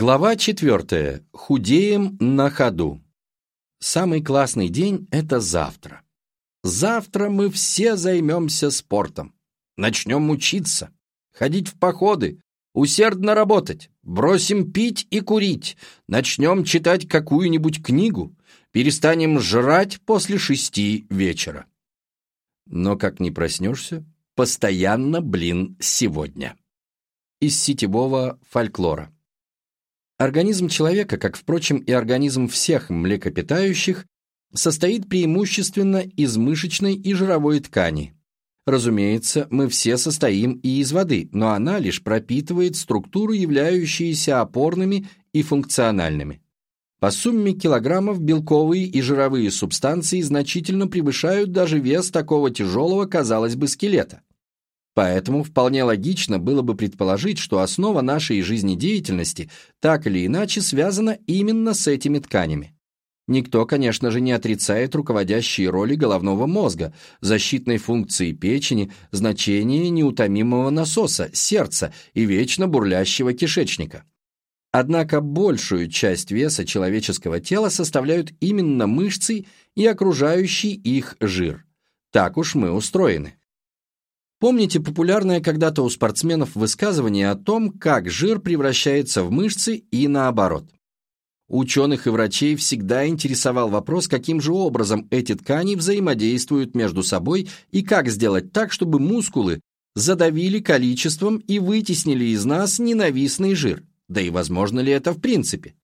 Глава четвертая. Худеем на ходу. Самый классный день – это завтра. Завтра мы все займемся спортом. Начнем учиться, ходить в походы, усердно работать, бросим пить и курить, начнем читать какую-нибудь книгу, перестанем жрать после шести вечера. Но как не проснешься, постоянно, блин, сегодня. Из сетевого фольклора. Организм человека, как, впрочем, и организм всех млекопитающих, состоит преимущественно из мышечной и жировой ткани. Разумеется, мы все состоим и из воды, но она лишь пропитывает структуры, являющиеся опорными и функциональными. По сумме килограммов белковые и жировые субстанции значительно превышают даже вес такого тяжелого, казалось бы, скелета. Поэтому вполне логично было бы предположить, что основа нашей жизнедеятельности так или иначе связана именно с этими тканями. Никто, конечно же, не отрицает руководящие роли головного мозга, защитной функции печени, значение неутомимого насоса, сердца и вечно бурлящего кишечника. Однако большую часть веса человеческого тела составляют именно мышцы и окружающий их жир. Так уж мы устроены. Помните популярное когда-то у спортсменов высказывание о том, как жир превращается в мышцы и наоборот? Ученых и врачей всегда интересовал вопрос, каким же образом эти ткани взаимодействуют между собой и как сделать так, чтобы мускулы задавили количеством и вытеснили из нас ненавистный жир. Да и возможно ли это в принципе?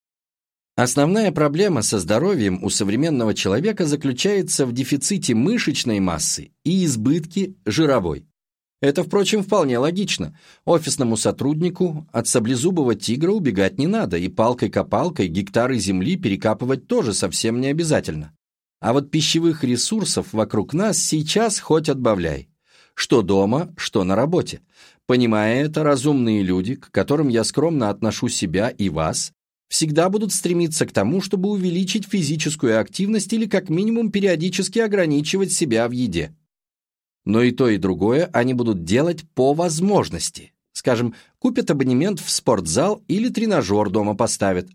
Основная проблема со здоровьем у современного человека заключается в дефиците мышечной массы и избытке жировой. Это, впрочем, вполне логично. Офисному сотруднику от саблезубого тигра убегать не надо, и палкой-копалкой гектары земли перекапывать тоже совсем не обязательно. А вот пищевых ресурсов вокруг нас сейчас хоть отбавляй. Что дома, что на работе. Понимая это, разумные люди, к которым я скромно отношу себя и вас, всегда будут стремиться к тому, чтобы увеличить физическую активность или как минимум периодически ограничивать себя в еде. Но и то, и другое они будут делать по возможности. Скажем, купят абонемент в спортзал или тренажер дома поставят.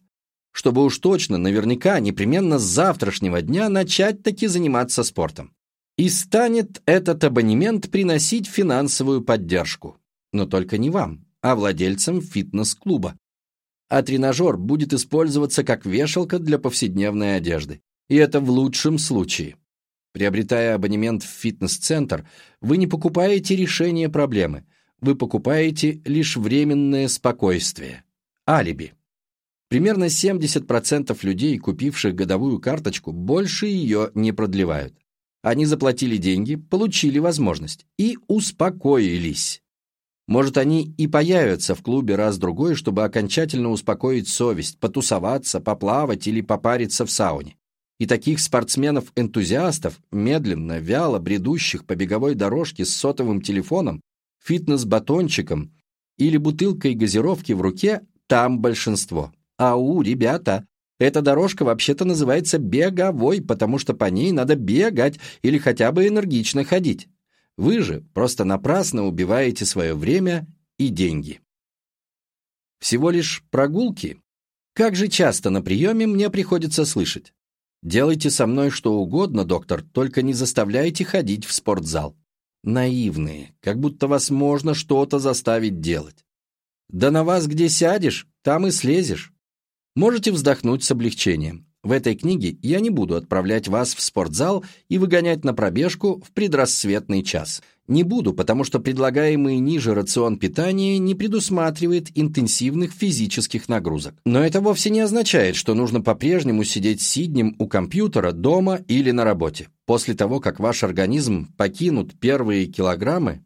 Чтобы уж точно, наверняка, непременно с завтрашнего дня начать таки заниматься спортом. И станет этот абонемент приносить финансовую поддержку. Но только не вам, а владельцам фитнес-клуба. А тренажер будет использоваться как вешалка для повседневной одежды. И это в лучшем случае. Приобретая абонемент в фитнес-центр, вы не покупаете решение проблемы, вы покупаете лишь временное спокойствие. Алиби. Примерно 70% людей, купивших годовую карточку, больше ее не продлевают. Они заплатили деньги, получили возможность и успокоились. Может, они и появятся в клубе раз-другой, чтобы окончательно успокоить совесть, потусоваться, поплавать или попариться в сауне. И таких спортсменов-энтузиастов, медленно, вяло бредущих по беговой дорожке с сотовым телефоном, фитнес-батончиком или бутылкой газировки в руке, там большинство. Ау, ребята, эта дорожка вообще-то называется беговой, потому что по ней надо бегать или хотя бы энергично ходить. Вы же просто напрасно убиваете свое время и деньги. Всего лишь прогулки? Как же часто на приеме мне приходится слышать. Делайте со мной что угодно, доктор, только не заставляйте ходить в спортзал. Наивные, как будто вас можно что-то заставить делать. Да на вас где сядешь, там и слезешь. Можете вздохнуть с облегчением. В этой книге я не буду отправлять вас в спортзал и выгонять на пробежку в предрассветный час. Не буду, потому что предлагаемый ниже рацион питания не предусматривает интенсивных физических нагрузок. Но это вовсе не означает, что нужно по-прежнему сидеть сиднем у компьютера дома или на работе. После того, как ваш организм покинут первые килограммы,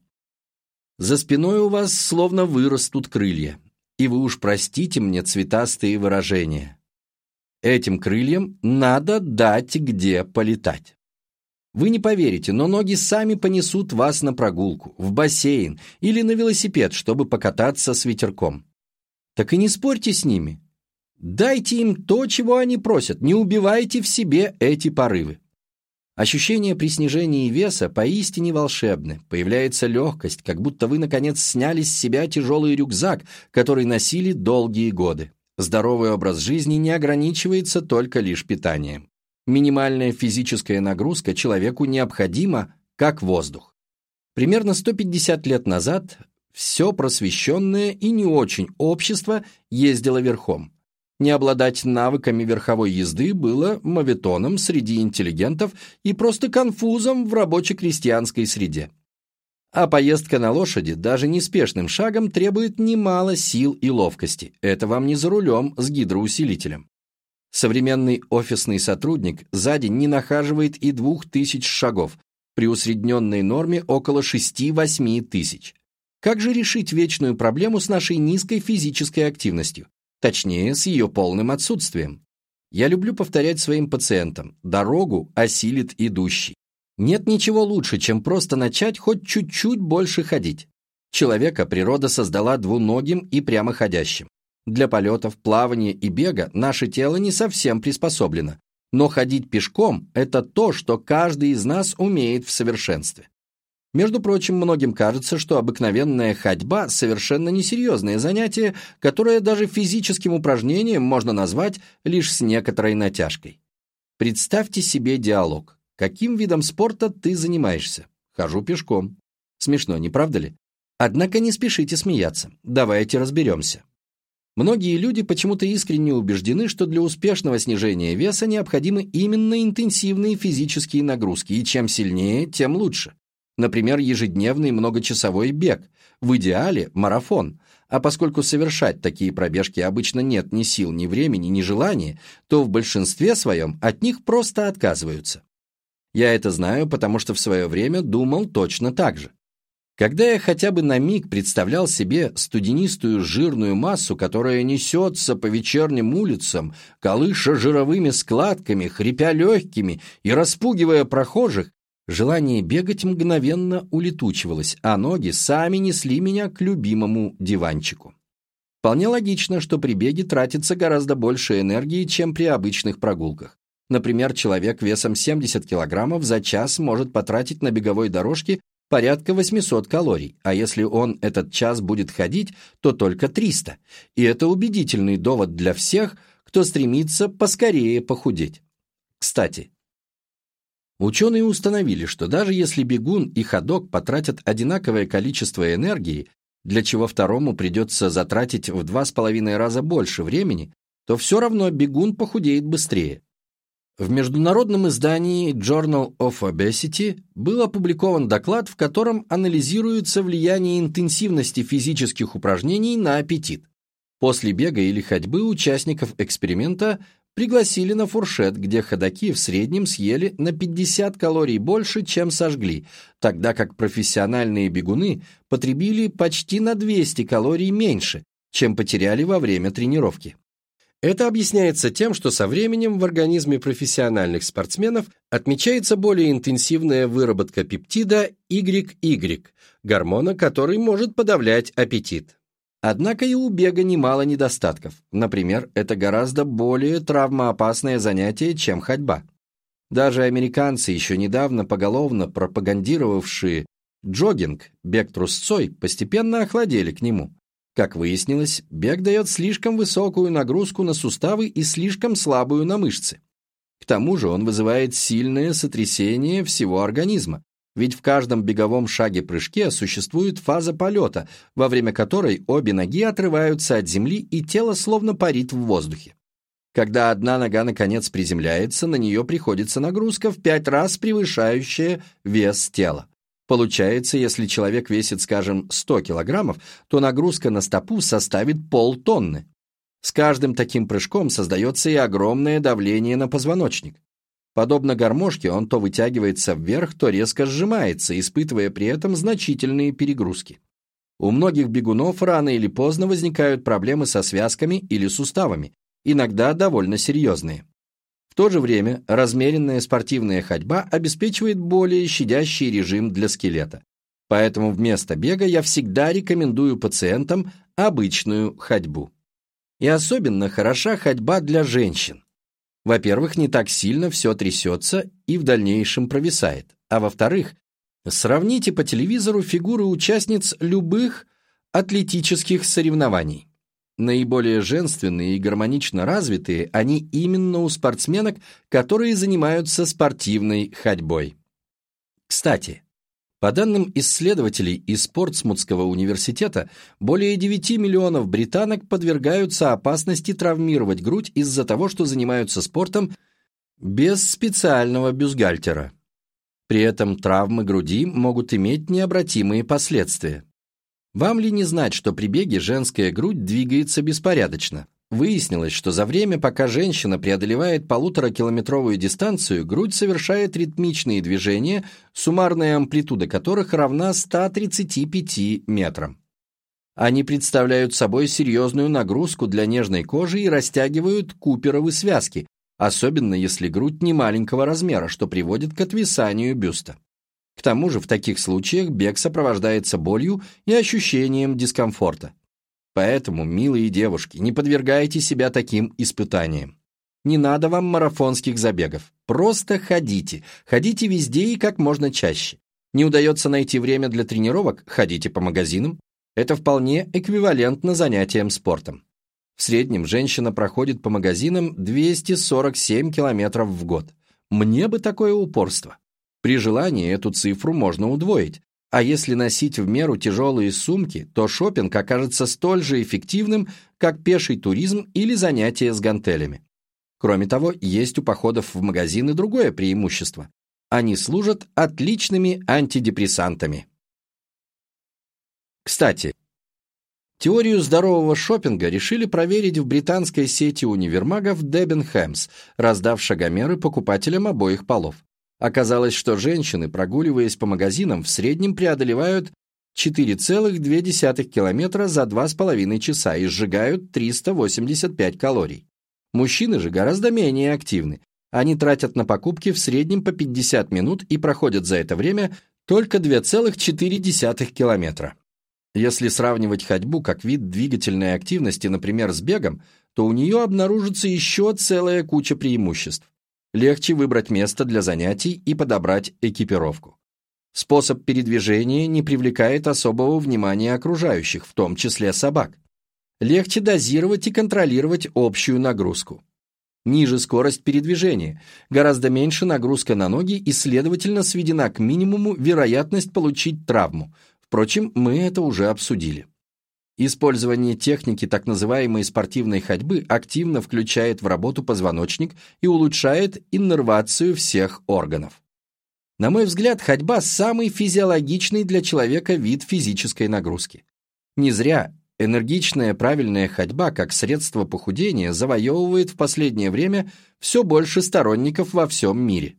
за спиной у вас словно вырастут крылья. И вы уж простите мне цветастые выражения. Этим крыльям надо дать где полетать. Вы не поверите, но ноги сами понесут вас на прогулку, в бассейн или на велосипед, чтобы покататься с ветерком. Так и не спорьте с ними. Дайте им то, чего они просят, не убивайте в себе эти порывы. Ощущение при снижении веса поистине волшебны. Появляется легкость, как будто вы, наконец, сняли с себя тяжелый рюкзак, который носили долгие годы. Здоровый образ жизни не ограничивается только лишь питанием. Минимальная физическая нагрузка человеку необходима, как воздух. Примерно 150 лет назад все просвещенное и не очень общество ездило верхом. Не обладать навыками верховой езды было моветоном среди интеллигентов и просто конфузом в рабоче-крестьянской среде. А поездка на лошади даже неспешным шагом требует немало сил и ловкости. Это вам не за рулем с гидроусилителем. Современный офисный сотрудник за день не нахаживает и двух тысяч шагов, при усредненной норме около 6-8 тысяч. Как же решить вечную проблему с нашей низкой физической активностью? Точнее, с ее полным отсутствием. Я люблю повторять своим пациентам, дорогу осилит идущий. Нет ничего лучше, чем просто начать хоть чуть-чуть больше ходить. Человека природа создала двуногим и прямоходящим. Для полетов, плавания и бега наше тело не совсем приспособлено, но ходить пешком – это то, что каждый из нас умеет в совершенстве. Между прочим, многим кажется, что обыкновенная ходьба – совершенно несерьезное занятие, которое даже физическим упражнением можно назвать лишь с некоторой натяжкой. Представьте себе диалог. Каким видом спорта ты занимаешься? Хожу пешком. Смешно, не правда ли? Однако не спешите смеяться. Давайте разберемся. Многие люди почему-то искренне убеждены, что для успешного снижения веса необходимы именно интенсивные физические нагрузки, и чем сильнее, тем лучше. Например, ежедневный многочасовой бег, в идеале марафон. А поскольку совершать такие пробежки обычно нет ни сил, ни времени, ни желания, то в большинстве своем от них просто отказываются. Я это знаю, потому что в свое время думал точно так же. Когда я хотя бы на миг представлял себе студенистую жирную массу, которая несется по вечерним улицам, колыша жировыми складками, хрипя легкими и распугивая прохожих, Желание бегать мгновенно улетучивалось, а ноги сами несли меня к любимому диванчику. Вполне логично, что при беге тратится гораздо больше энергии, чем при обычных прогулках. Например, человек весом 70 килограммов за час может потратить на беговой дорожке порядка 800 калорий, а если он этот час будет ходить, то только 300. И это убедительный довод для всех, кто стремится поскорее похудеть. Кстати, Ученые установили, что даже если бегун и ходок потратят одинаковое количество энергии, для чего второму придется затратить в два с половиной раза больше времени, то все равно бегун похудеет быстрее. В международном издании Journal of Obesity был опубликован доклад, в котором анализируется влияние интенсивности физических упражнений на аппетит. После бега или ходьбы участников эксперимента Пригласили на фуршет, где ходаки в среднем съели на 50 калорий больше, чем сожгли, тогда как профессиональные бегуны потребили почти на 200 калорий меньше, чем потеряли во время тренировки. Это объясняется тем, что со временем в организме профессиональных спортсменов отмечается более интенсивная выработка пептида YY, гормона, который может подавлять аппетит. Однако и у бега немало недостатков. Например, это гораздо более травмоопасное занятие, чем ходьба. Даже американцы, еще недавно поголовно пропагандировавшие джогинг, бег трусцой, постепенно охладели к нему. Как выяснилось, бег дает слишком высокую нагрузку на суставы и слишком слабую на мышцы. К тому же он вызывает сильное сотрясение всего организма, ведь в каждом беговом шаге-прыжке существует фаза полета, во время которой обе ноги отрываются от земли и тело словно парит в воздухе. Когда одна нога наконец приземляется, на нее приходится нагрузка в пять раз превышающая вес тела. Получается, если человек весит, скажем, 100 килограммов, то нагрузка на стопу составит полтонны. С каждым таким прыжком создается и огромное давление на позвоночник. Подобно гармошке, он то вытягивается вверх, то резко сжимается, испытывая при этом значительные перегрузки. У многих бегунов рано или поздно возникают проблемы со связками или суставами, иногда довольно серьезные. В то же время размеренная спортивная ходьба обеспечивает более щадящий режим для скелета. Поэтому вместо бега я всегда рекомендую пациентам обычную ходьбу. И особенно хороша ходьба для женщин. Во-первых, не так сильно все трясется и в дальнейшем провисает. А во-вторых, сравните по телевизору фигуры участниц любых атлетических соревнований. Наиболее женственные и гармонично развитые они именно у спортсменок, которые занимаются спортивной ходьбой. Кстати, по данным исследователей из Портсмутского университета, более 9 миллионов британок подвергаются опасности травмировать грудь из-за того, что занимаются спортом без специального бюстгальтера. При этом травмы груди могут иметь необратимые последствия. Вам ли не знать, что при беге женская грудь двигается беспорядочно? Выяснилось, что за время, пока женщина преодолевает полуторакилометровую дистанцию, грудь совершает ритмичные движения, суммарная амплитуда которых равна 135 метрам. Они представляют собой серьезную нагрузку для нежной кожи и растягивают куперовы связки, особенно если грудь не маленького размера, что приводит к отвисанию бюста. К тому же в таких случаях бег сопровождается болью и ощущением дискомфорта. Поэтому, милые девушки, не подвергайте себя таким испытаниям. Не надо вам марафонских забегов. Просто ходите. Ходите везде и как можно чаще. Не удается найти время для тренировок? Ходите по магазинам. Это вполне эквивалентно занятиям спортом. В среднем женщина проходит по магазинам 247 километров в год. Мне бы такое упорство. При желании эту цифру можно удвоить, а если носить в меру тяжелые сумки, то шопинг окажется столь же эффективным, как пеший туризм или занятия с гантелями. Кроме того, есть у походов в магазины другое преимущество. Они служат отличными антидепрессантами. Кстати, теорию здорового шопинга решили проверить в британской сети универмагов Дебенхэмс, раздав шагомеры покупателям обоих полов. Оказалось, что женщины, прогуливаясь по магазинам, в среднем преодолевают 4,2 километра за 2,5 часа и сжигают 385 калорий. Мужчины же гораздо менее активны. Они тратят на покупки в среднем по 50 минут и проходят за это время только 2,4 километра. Если сравнивать ходьбу как вид двигательной активности, например, с бегом, то у нее обнаружится еще целая куча преимуществ легче выбрать место для занятий и подобрать экипировку. Способ передвижения не привлекает особого внимания окружающих, в том числе собак. Легче дозировать и контролировать общую нагрузку. Ниже скорость передвижения, гораздо меньше нагрузка на ноги и, следовательно, сведена к минимуму вероятность получить травму. Впрочем, мы это уже обсудили. Использование техники так называемой спортивной ходьбы активно включает в работу позвоночник и улучшает иннервацию всех органов. На мой взгляд, ходьба – самый физиологичный для человека вид физической нагрузки. Не зря энергичная правильная ходьба как средство похудения завоевывает в последнее время все больше сторонников во всем мире.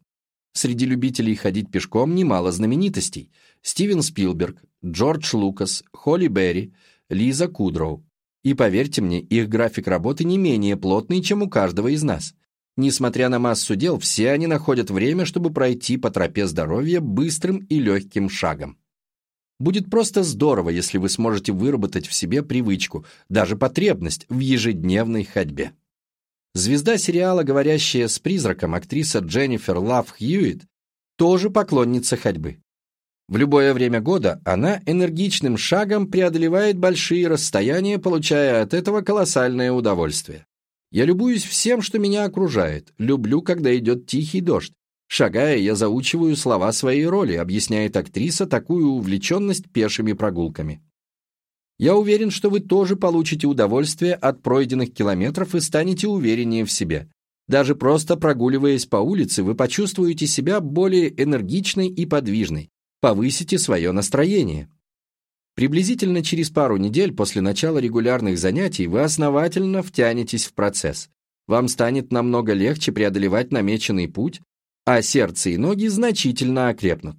Среди любителей ходить пешком немало знаменитостей – Стивен Спилберг, Джордж Лукас, Холли Берри – Лиза Кудроу. И поверьте мне, их график работы не менее плотный, чем у каждого из нас. Несмотря на массу дел, все они находят время, чтобы пройти по тропе здоровья быстрым и легким шагом. Будет просто здорово, если вы сможете выработать в себе привычку, даже потребность в ежедневной ходьбе. Звезда сериала «Говорящая с призраком» актриса Дженнифер Лав Хьюитт тоже поклонница ходьбы. В любое время года она энергичным шагом преодолевает большие расстояния, получая от этого колоссальное удовольствие. Я любуюсь всем, что меня окружает, люблю, когда идет тихий дождь. Шагая, я заучиваю слова своей роли, объясняет актриса такую увлеченность пешими прогулками. Я уверен, что вы тоже получите удовольствие от пройденных километров и станете увереннее в себе. Даже просто прогуливаясь по улице, вы почувствуете себя более энергичной и подвижной, повысите свое настроение. Приблизительно через пару недель после начала регулярных занятий вы основательно втянетесь в процесс. Вам станет намного легче преодолевать намеченный путь, а сердце и ноги значительно окрепнут.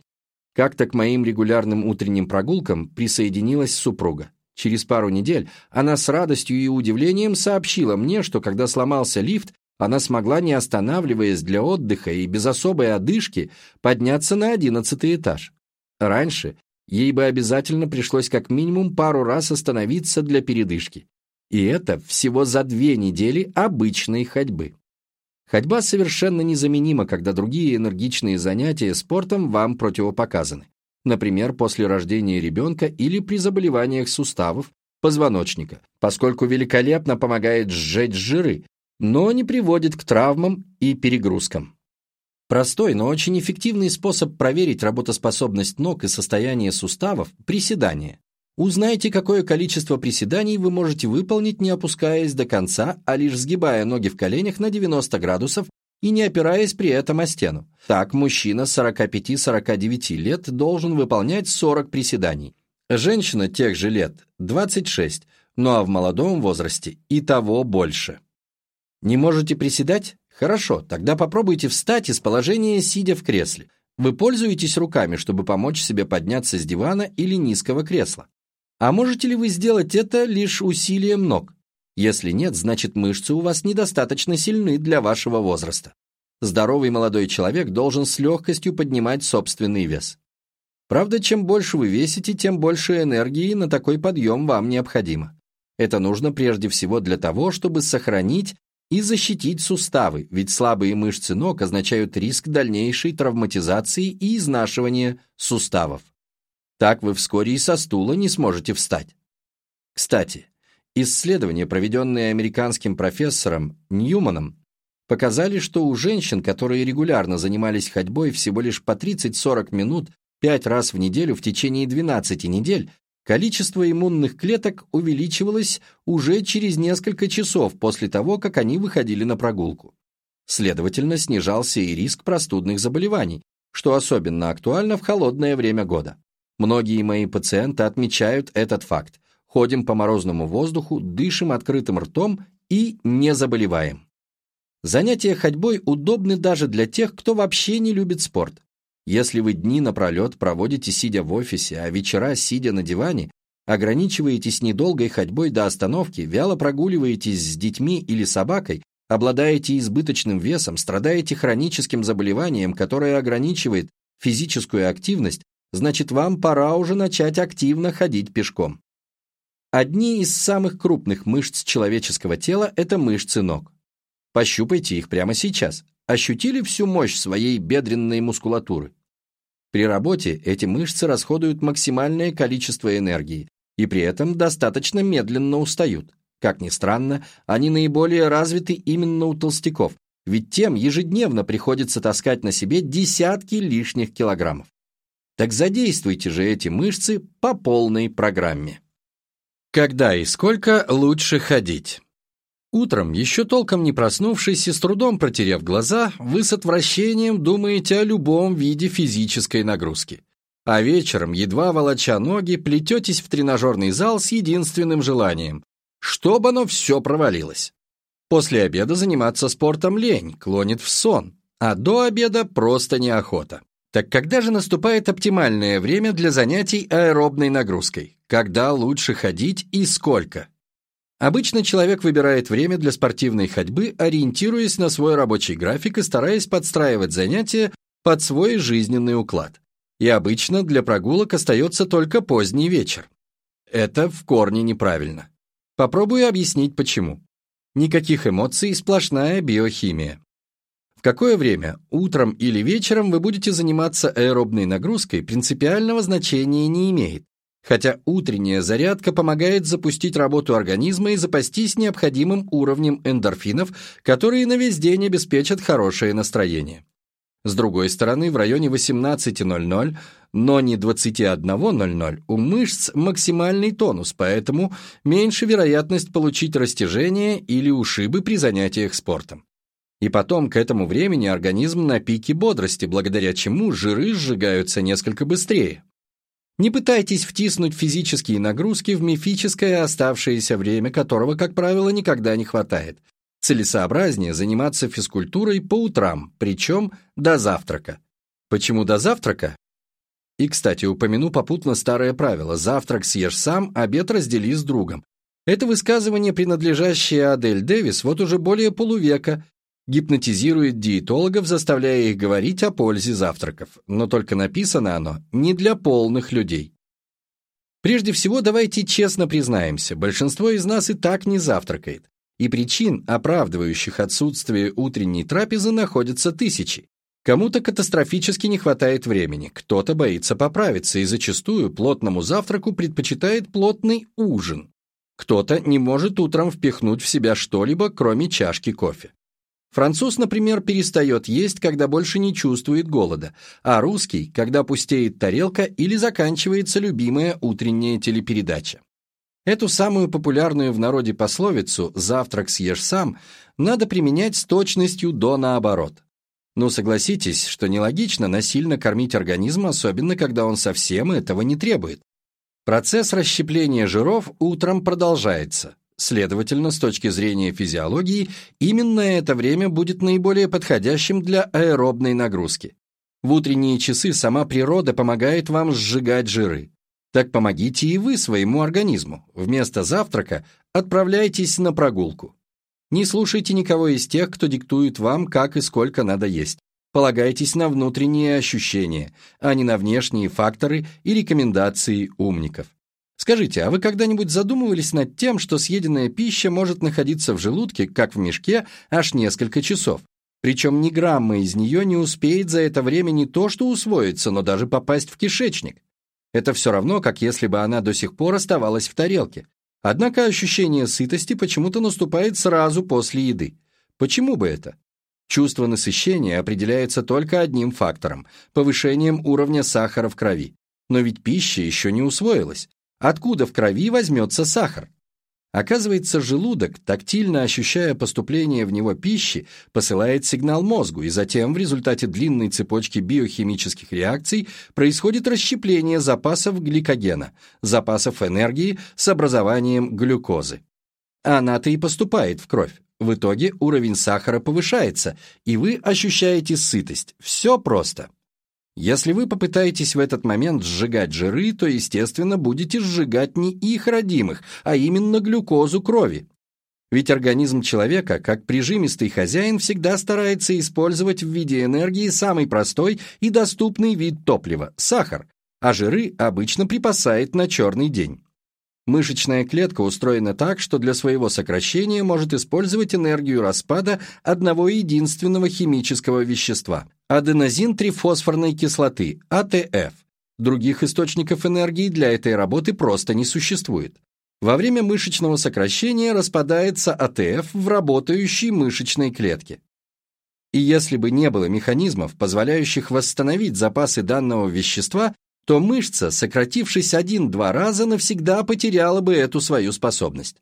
Как-то к моим регулярным утренним прогулкам присоединилась супруга. Через пару недель она с радостью и удивлением сообщила мне, что когда сломался лифт, она смогла, не останавливаясь для отдыха и без особой одышки, подняться на одиннадцатый этаж. Раньше ей бы обязательно пришлось как минимум пару раз остановиться для передышки. И это всего за две недели обычной ходьбы. Ходьба совершенно незаменима, когда другие энергичные занятия спортом вам противопоказаны. Например, после рождения ребенка или при заболеваниях суставов, позвоночника, поскольку великолепно помогает сжечь жиры, но не приводит к травмам и перегрузкам. Простой, но очень эффективный способ проверить работоспособность ног и состояние суставов – приседание. Узнайте, какое количество приседаний вы можете выполнить, не опускаясь до конца, а лишь сгибая ноги в коленях на 90 градусов и не опираясь при этом о стену. Так мужчина 45-49 лет должен выполнять 40 приседаний. Женщина тех же лет – 26, ну а в молодом возрасте и того больше. Не можете приседать? Хорошо, тогда попробуйте встать из положения, сидя в кресле. Вы пользуетесь руками, чтобы помочь себе подняться с дивана или низкого кресла. А можете ли вы сделать это лишь усилием ног? Если нет, значит мышцы у вас недостаточно сильны для вашего возраста. Здоровый молодой человек должен с легкостью поднимать собственный вес. Правда, чем больше вы весите, тем больше энергии на такой подъем вам необходимо. Это нужно прежде всего для того, чтобы сохранить и защитить суставы, ведь слабые мышцы ног означают риск дальнейшей травматизации и изнашивания суставов. Так вы вскоре и со стула не сможете встать. Кстати, исследования, проведенные американским профессором Ньюманом, показали, что у женщин, которые регулярно занимались ходьбой всего лишь по 30-40 минут 5 раз в неделю в течение 12 недель, количество иммунных клеток увеличивалось уже через несколько часов после того, как они выходили на прогулку. Следовательно, снижался и риск простудных заболеваний, что особенно актуально в холодное время года. Многие мои пациенты отмечают этот факт. Ходим по морозному воздуху, дышим открытым ртом и не заболеваем. Занятия ходьбой удобны даже для тех, кто вообще не любит спорт. Если вы дни напролет проводите сидя в офисе, а вечера сидя на диване, ограничиваетесь недолгой ходьбой до остановки, вяло прогуливаетесь с детьми или собакой, обладаете избыточным весом, страдаете хроническим заболеванием, которое ограничивает физическую активность, значит вам пора уже начать активно ходить пешком. Одни из самых крупных мышц человеческого тела – это мышцы ног. Пощупайте их прямо сейчас. Ощутили всю мощь своей бедренной мускулатуры? При работе эти мышцы расходуют максимальное количество энергии и при этом достаточно медленно устают. Как ни странно, они наиболее развиты именно у толстяков, ведь тем ежедневно приходится таскать на себе десятки лишних килограммов. Так задействуйте же эти мышцы по полной программе. Когда и сколько лучше ходить? Утром, еще толком не проснувшись и с трудом протерев глаза, вы с отвращением думаете о любом виде физической нагрузки. А вечером, едва волоча ноги, плететесь в тренажерный зал с единственным желанием – чтобы оно все провалилось. После обеда заниматься спортом лень, клонит в сон, а до обеда просто неохота. Так когда же наступает оптимальное время для занятий аэробной нагрузкой? Когда лучше ходить и сколько? Обычно человек выбирает время для спортивной ходьбы, ориентируясь на свой рабочий график и стараясь подстраивать занятия под свой жизненный уклад. И обычно для прогулок остается только поздний вечер. Это в корне неправильно. Попробую объяснить почему. Никаких эмоций, сплошная биохимия какое время, утром или вечером вы будете заниматься аэробной нагрузкой, принципиального значения не имеет, хотя утренняя зарядка помогает запустить работу организма и запастись необходимым уровнем эндорфинов, которые на весь день обеспечат хорошее настроение. С другой стороны, в районе 18.00, но не 21.00, у мышц максимальный тонус, поэтому меньше вероятность получить растяжение или ушибы при занятиях спортом. И потом, к этому времени организм на пике бодрости, благодаря чему жиры сжигаются несколько быстрее. Не пытайтесь втиснуть физические нагрузки в мифическое оставшееся время, которого, как правило, никогда не хватает. Целесообразнее заниматься физкультурой по утрам, причем до завтрака. Почему до завтрака? И, кстати, упомяну попутно старое правило «завтрак съешь сам, обед раздели с другом». Это высказывание, принадлежащее Адель Дэвис, вот уже более полувека гипнотизирует диетологов, заставляя их говорить о пользе завтраков, но только написано оно не для полных людей. Прежде всего, давайте честно признаемся, большинство из нас и так не завтракает, и причин, оправдывающих отсутствие утренней трапезы, находятся тысячи. Кому-то катастрофически не хватает времени, кто-то боится поправиться и зачастую плотному завтраку предпочитает плотный ужин. Кто-то не может утром впихнуть в себя что-либо, кроме чашки кофе. Француз, например, перестает есть, когда больше не чувствует голода, а русский, когда пустеет тарелка или заканчивается любимая утренняя телепередача. Эту самую популярную в народе пословицу «завтрак съешь сам» надо применять с точностью до наоборот. Но согласитесь, что нелогично насильно кормить организм, особенно когда он совсем этого не требует. Процесс расщепления жиров утром продолжается. Следовательно, с точки зрения физиологии, именно это время будет наиболее подходящим для аэробной нагрузки. В утренние часы сама природа помогает вам сжигать жиры. Так помогите и вы своему организму. Вместо завтрака отправляйтесь на прогулку. Не слушайте никого из тех, кто диктует вам, как и сколько надо есть. Полагайтесь на внутренние ощущения, а не на внешние факторы и рекомендации умников. Скажите, а вы когда-нибудь задумывались над тем, что съеденная пища может находиться в желудке, как в мешке, аж несколько часов? Причем ни грамма из нее не успеет за это время не то что усвоиться, но даже попасть в кишечник. Это все равно, как если бы она до сих пор оставалась в тарелке. Однако ощущение сытости почему-то наступает сразу после еды. Почему бы это? Чувство насыщения определяется только одним фактором – повышением уровня сахара в крови. Но ведь пища еще не усвоилась. Откуда в крови возьмется сахар? Оказывается, желудок, тактильно ощущая поступление в него пищи, посылает сигнал мозгу, и затем в результате длинной цепочки биохимических реакций происходит расщепление запасов гликогена, запасов энергии с образованием глюкозы. Она-то и поступает в кровь. В итоге уровень сахара повышается, и вы ощущаете сытость. Все просто. Если вы попытаетесь в этот момент сжигать жиры, то, естественно, будете сжигать не их родимых, а именно глюкозу крови. Ведь организм человека, как прижимистый хозяин, всегда старается использовать в виде энергии самый простой и доступный вид топлива – сахар, а жиры обычно припасает на черный день. Мышечная клетка устроена так, что для своего сокращения может использовать энергию распада одного единственного химического вещества – аденозин-трифосфорной кислоты, АТФ. Других источников энергии для этой работы просто не существует. Во время мышечного сокращения распадается АТФ в работающей мышечной клетке. И если бы не было механизмов, позволяющих восстановить запасы данного вещества, то мышца, сократившись один-два раза, навсегда потеряла бы эту свою способность.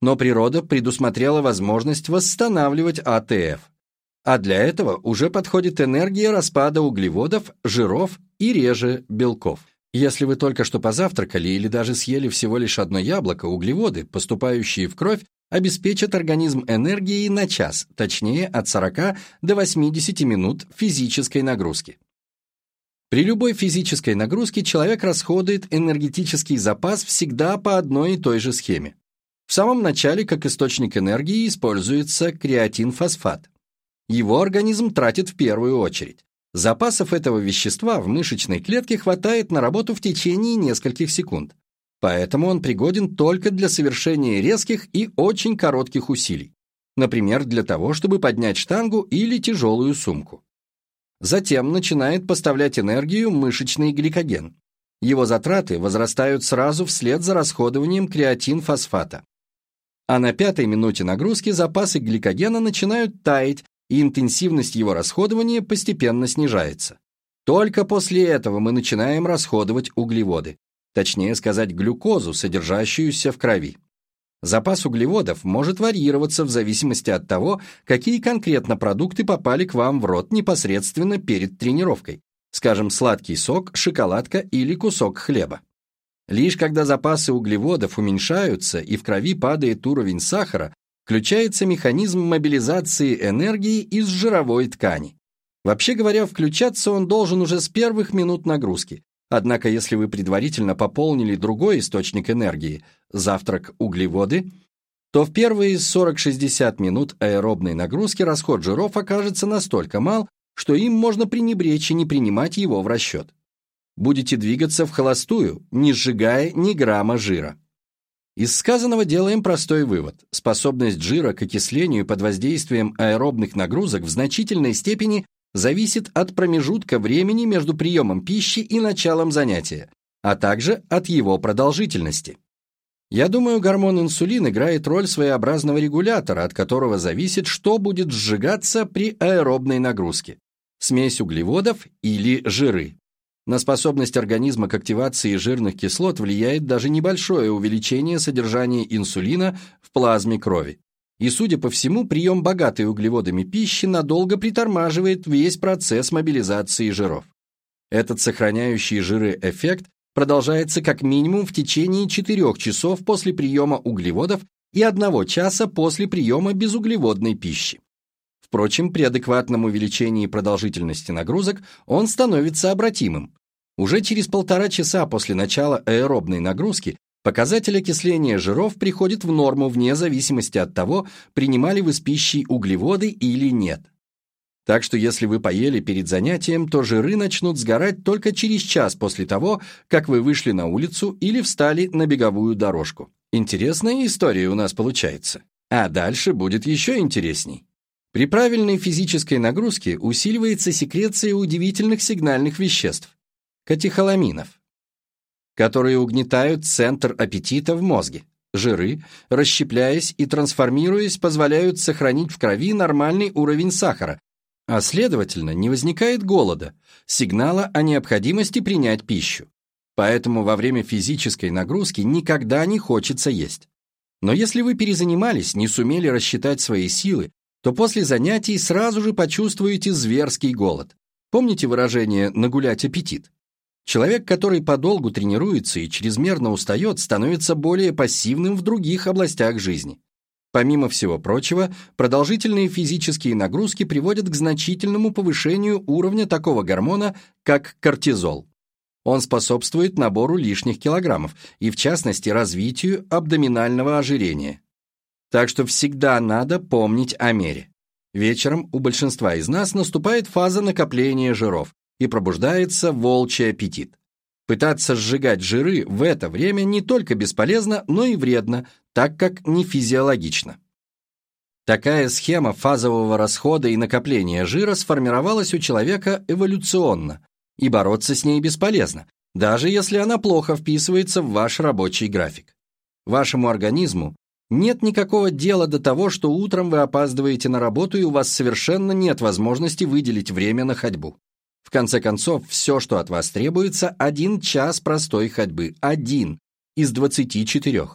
Но природа предусмотрела возможность восстанавливать АТФ. А для этого уже подходит энергия распада углеводов, жиров и реже белков. Если вы только что позавтракали или даже съели всего лишь одно яблоко, углеводы, поступающие в кровь, обеспечат организм энергией на час, точнее от 40 до 80 минут физической нагрузки. При любой физической нагрузке человек расходует энергетический запас всегда по одной и той же схеме. В самом начале как источник энергии используется креатинфосфат. Его организм тратит в первую очередь. Запасов этого вещества в мышечной клетке хватает на работу в течение нескольких секунд. Поэтому он пригоден только для совершения резких и очень коротких усилий. Например, для того, чтобы поднять штангу или тяжелую сумку. Затем начинает поставлять энергию мышечный гликоген. Его затраты возрастают сразу вслед за расходованием креатинфосфата. А на пятой минуте нагрузки запасы гликогена начинают таять, и интенсивность его расходования постепенно снижается. Только после этого мы начинаем расходовать углеводы, точнее сказать глюкозу, содержащуюся в крови. Запас углеводов может варьироваться в зависимости от того, какие конкретно продукты попали к вам в рот непосредственно перед тренировкой, скажем, сладкий сок, шоколадка или кусок хлеба. Лишь когда запасы углеводов уменьшаются и в крови падает уровень сахара, включается механизм мобилизации энергии из жировой ткани. Вообще говоря, включаться он должен уже с первых минут нагрузки, Однако, если вы предварительно пополнили другой источник энергии, завтрак углеводы, то в первые 40-60 минут аэробной нагрузки расход жиров окажется настолько мал, что им можно пренебречь и не принимать его в расчет. Будете двигаться в холостую, не сжигая ни грамма жира. Из сказанного делаем простой вывод. Способность жира к окислению под воздействием аэробных нагрузок в значительной степени зависит от промежутка времени между приемом пищи и началом занятия, а также от его продолжительности. Я думаю, гормон инсулин играет роль своеобразного регулятора, от которого зависит, что будет сжигаться при аэробной нагрузке – смесь углеводов или жиры. На способность организма к активации жирных кислот влияет даже небольшое увеличение содержания инсулина в плазме крови. И, судя по всему, прием богатой углеводами пищи надолго притормаживает весь процесс мобилизации жиров. Этот сохраняющий жиры эффект продолжается как минимум в течение 4 часов после приема углеводов и 1 часа после приема безуглеводной пищи. Впрочем, при адекватном увеличении продолжительности нагрузок он становится обратимым. Уже через полтора часа после начала аэробной нагрузки Показатель окисления жиров приходит в норму вне зависимости от того, принимали вы с пищей углеводы или нет. Так что если вы поели перед занятием, то жиры начнут сгорать только через час после того, как вы вышли на улицу или встали на беговую дорожку. Интересная история у нас получается. А дальше будет еще интересней. При правильной физической нагрузке усиливается секреция удивительных сигнальных веществ – катехоламинов которые угнетают центр аппетита в мозге. Жиры, расщепляясь и трансформируясь, позволяют сохранить в крови нормальный уровень сахара, а следовательно, не возникает голода, сигнала о необходимости принять пищу. Поэтому во время физической нагрузки никогда не хочется есть. Но если вы перезанимались, не сумели рассчитать свои силы, то после занятий сразу же почувствуете зверский голод. Помните выражение «нагулять аппетит»? Человек, который подолгу тренируется и чрезмерно устает, становится более пассивным в других областях жизни. Помимо всего прочего, продолжительные физические нагрузки приводят к значительному повышению уровня такого гормона, как кортизол. Он способствует набору лишних килограммов и, в частности, развитию абдоминального ожирения. Так что всегда надо помнить о мере. Вечером у большинства из нас наступает фаза накопления жиров, и пробуждается волчий аппетит. Пытаться сжигать жиры в это время не только бесполезно, но и вредно, так как не физиологично. Такая схема фазового расхода и накопления жира сформировалась у человека эволюционно, и бороться с ней бесполезно, даже если она плохо вписывается в ваш рабочий график. Вашему организму нет никакого дела до того, что утром вы опаздываете на работу и у вас совершенно нет возможности выделить время на ходьбу. В конце концов, все, что от вас требуется, один час простой ходьбы. Один из 24.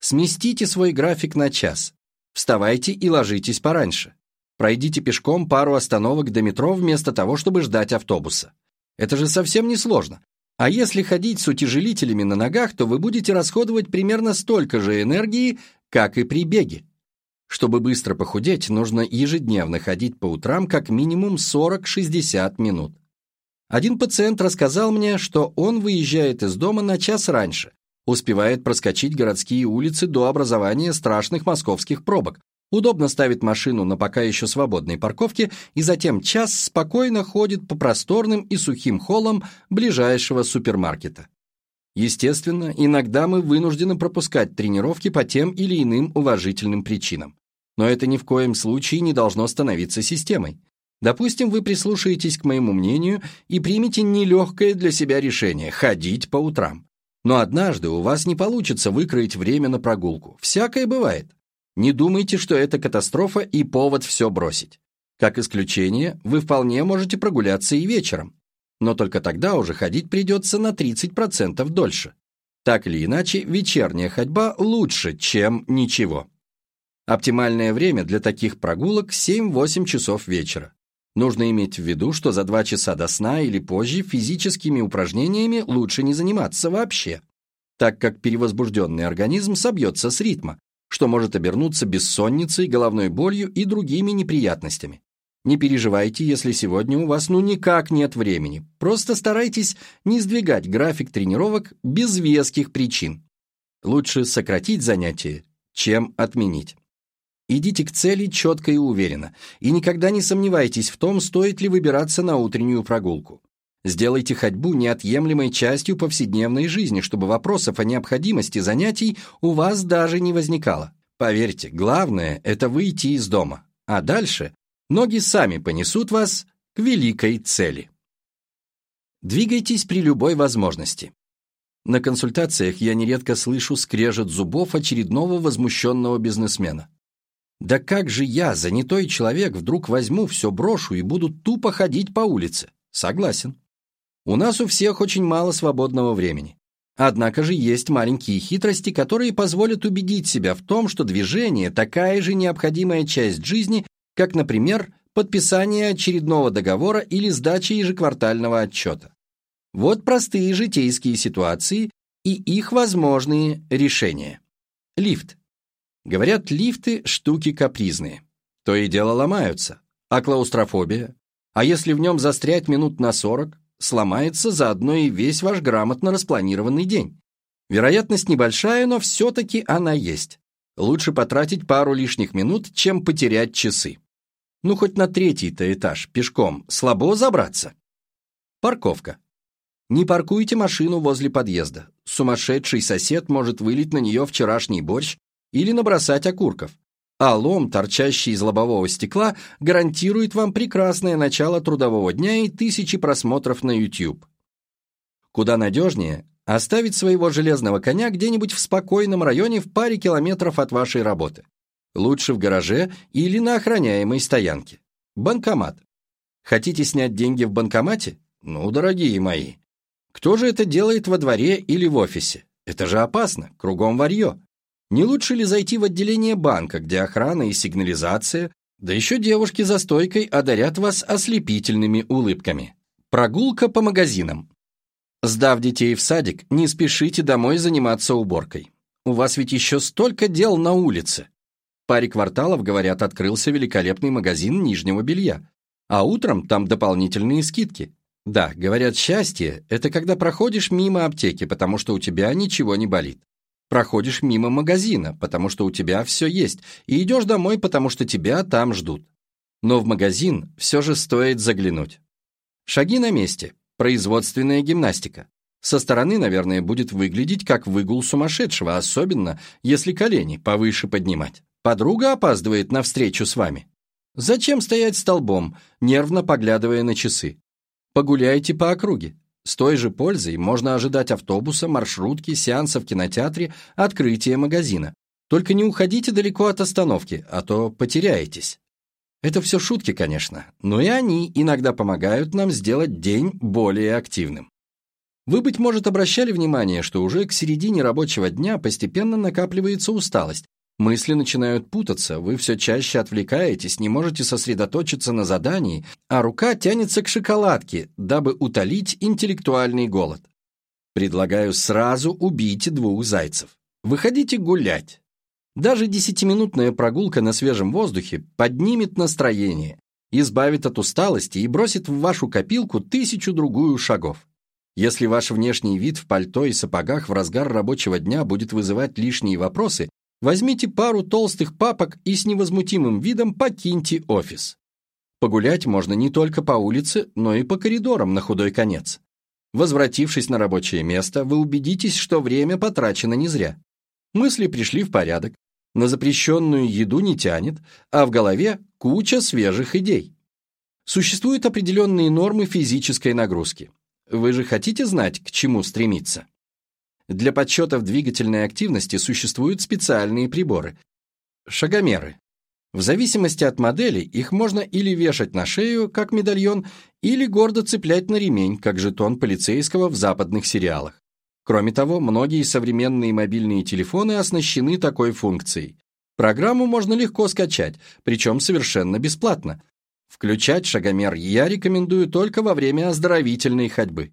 Сместите свой график на час. Вставайте и ложитесь пораньше. Пройдите пешком пару остановок до метро вместо того, чтобы ждать автобуса. Это же совсем не сложно. А если ходить с утяжелителями на ногах, то вы будете расходовать примерно столько же энергии, как и при беге. Чтобы быстро похудеть, нужно ежедневно ходить по утрам как минимум 40-60 минут. Один пациент рассказал мне, что он выезжает из дома на час раньше, успевает проскочить городские улицы до образования страшных московских пробок, удобно ставит машину на пока еще свободной парковке и затем час спокойно ходит по просторным и сухим холлам ближайшего супермаркета. Естественно, иногда мы вынуждены пропускать тренировки по тем или иным уважительным причинам. Но это ни в коем случае не должно становиться системой. Допустим, вы прислушаетесь к моему мнению и примете нелегкое для себя решение – ходить по утрам. Но однажды у вас не получится выкроить время на прогулку. Всякое бывает. Не думайте, что это катастрофа и повод все бросить. Как исключение, вы вполне можете прогуляться и вечером. Но только тогда уже ходить придется на 30% дольше. Так или иначе, вечерняя ходьба лучше, чем ничего. Оптимальное время для таких прогулок 7-8 часов вечера. Нужно иметь в виду, что за 2 часа до сна или позже физическими упражнениями лучше не заниматься вообще, так как перевозбужденный организм собьется с ритма, что может обернуться бессонницей, головной болью и другими неприятностями. Не переживайте, если сегодня у вас ну никак нет времени. Просто старайтесь не сдвигать график тренировок без веских причин. Лучше сократить занятия, чем отменить. Идите к цели четко и уверенно, и никогда не сомневайтесь в том, стоит ли выбираться на утреннюю прогулку. Сделайте ходьбу неотъемлемой частью повседневной жизни, чтобы вопросов о необходимости занятий у вас даже не возникало. Поверьте, главное – это выйти из дома, а дальше ноги сами понесут вас к великой цели. Двигайтесь при любой возможности. На консультациях я нередко слышу скрежет зубов очередного возмущенного бизнесмена. Да как же я, занятой человек, вдруг возьму, все брошу и буду тупо ходить по улице? Согласен. У нас у всех очень мало свободного времени. Однако же есть маленькие хитрости, которые позволят убедить себя в том, что движение – такая же необходимая часть жизни, как, например, подписание очередного договора или сдача ежеквартального отчета. Вот простые житейские ситуации и их возможные решения. Лифт. Говорят, лифты – штуки капризные. То и дело ломаются. А клаустрофобия? А если в нем застрять минут на 40, сломается заодно и весь ваш грамотно распланированный день. Вероятность небольшая, но все-таки она есть. Лучше потратить пару лишних минут, чем потерять часы. Ну, хоть на третий-то этаж, пешком, слабо забраться. Парковка. Не паркуйте машину возле подъезда. Сумасшедший сосед может вылить на нее вчерашний борщ или набросать окурков. А лом, торчащий из лобового стекла, гарантирует вам прекрасное начало трудового дня и тысячи просмотров на YouTube. Куда надежнее оставить своего железного коня где-нибудь в спокойном районе в паре километров от вашей работы. Лучше в гараже или на охраняемой стоянке. Банкомат. Хотите снять деньги в банкомате? Ну, дорогие мои. Кто же это делает во дворе или в офисе? Это же опасно, кругом варье. Не лучше ли зайти в отделение банка, где охрана и сигнализация, да еще девушки за стойкой одарят вас ослепительными улыбками? Прогулка по магазинам. Сдав детей в садик, не спешите домой заниматься уборкой. У вас ведь еще столько дел на улице паре кварталов, говорят, открылся великолепный магазин нижнего белья. А утром там дополнительные скидки. Да, говорят, счастье – это когда проходишь мимо аптеки, потому что у тебя ничего не болит. Проходишь мимо магазина, потому что у тебя все есть, и идешь домой, потому что тебя там ждут. Но в магазин все же стоит заглянуть. Шаги на месте, производственная гимнастика. Со стороны, наверное, будет выглядеть как выгул сумасшедшего, особенно если колени повыше поднимать. Подруга опаздывает на встречу с вами. Зачем стоять столбом, нервно поглядывая на часы? Погуляйте по округе. С той же пользой можно ожидать автобуса, маршрутки, сеанса в кинотеатре, открытия магазина. Только не уходите далеко от остановки, а то потеряетесь. Это все шутки, конечно, но и они иногда помогают нам сделать день более активным. Вы, быть может, обращали внимание, что уже к середине рабочего дня постепенно накапливается усталость, Мысли начинают путаться, вы все чаще отвлекаетесь, не можете сосредоточиться на задании, а рука тянется к шоколадке, дабы утолить интеллектуальный голод. Предлагаю сразу убить двух зайцев. Выходите гулять. Даже десятиминутная прогулка на свежем воздухе поднимет настроение, избавит от усталости и бросит в вашу копилку тысячу-другую шагов. Если ваш внешний вид в пальто и сапогах в разгар рабочего дня будет вызывать лишние вопросы, Возьмите пару толстых папок и с невозмутимым видом покиньте офис. Погулять можно не только по улице, но и по коридорам на худой конец. Возвратившись на рабочее место, вы убедитесь, что время потрачено не зря. Мысли пришли в порядок, на запрещенную еду не тянет, а в голове куча свежих идей. Существуют определенные нормы физической нагрузки. Вы же хотите знать, к чему стремиться? Для подсчетов двигательной активности существуют специальные приборы – шагомеры. В зависимости от модели их можно или вешать на шею, как медальон, или гордо цеплять на ремень, как жетон полицейского в западных сериалах. Кроме того, многие современные мобильные телефоны оснащены такой функцией. Программу можно легко скачать, причем совершенно бесплатно. Включать шагомер я рекомендую только во время оздоровительной ходьбы.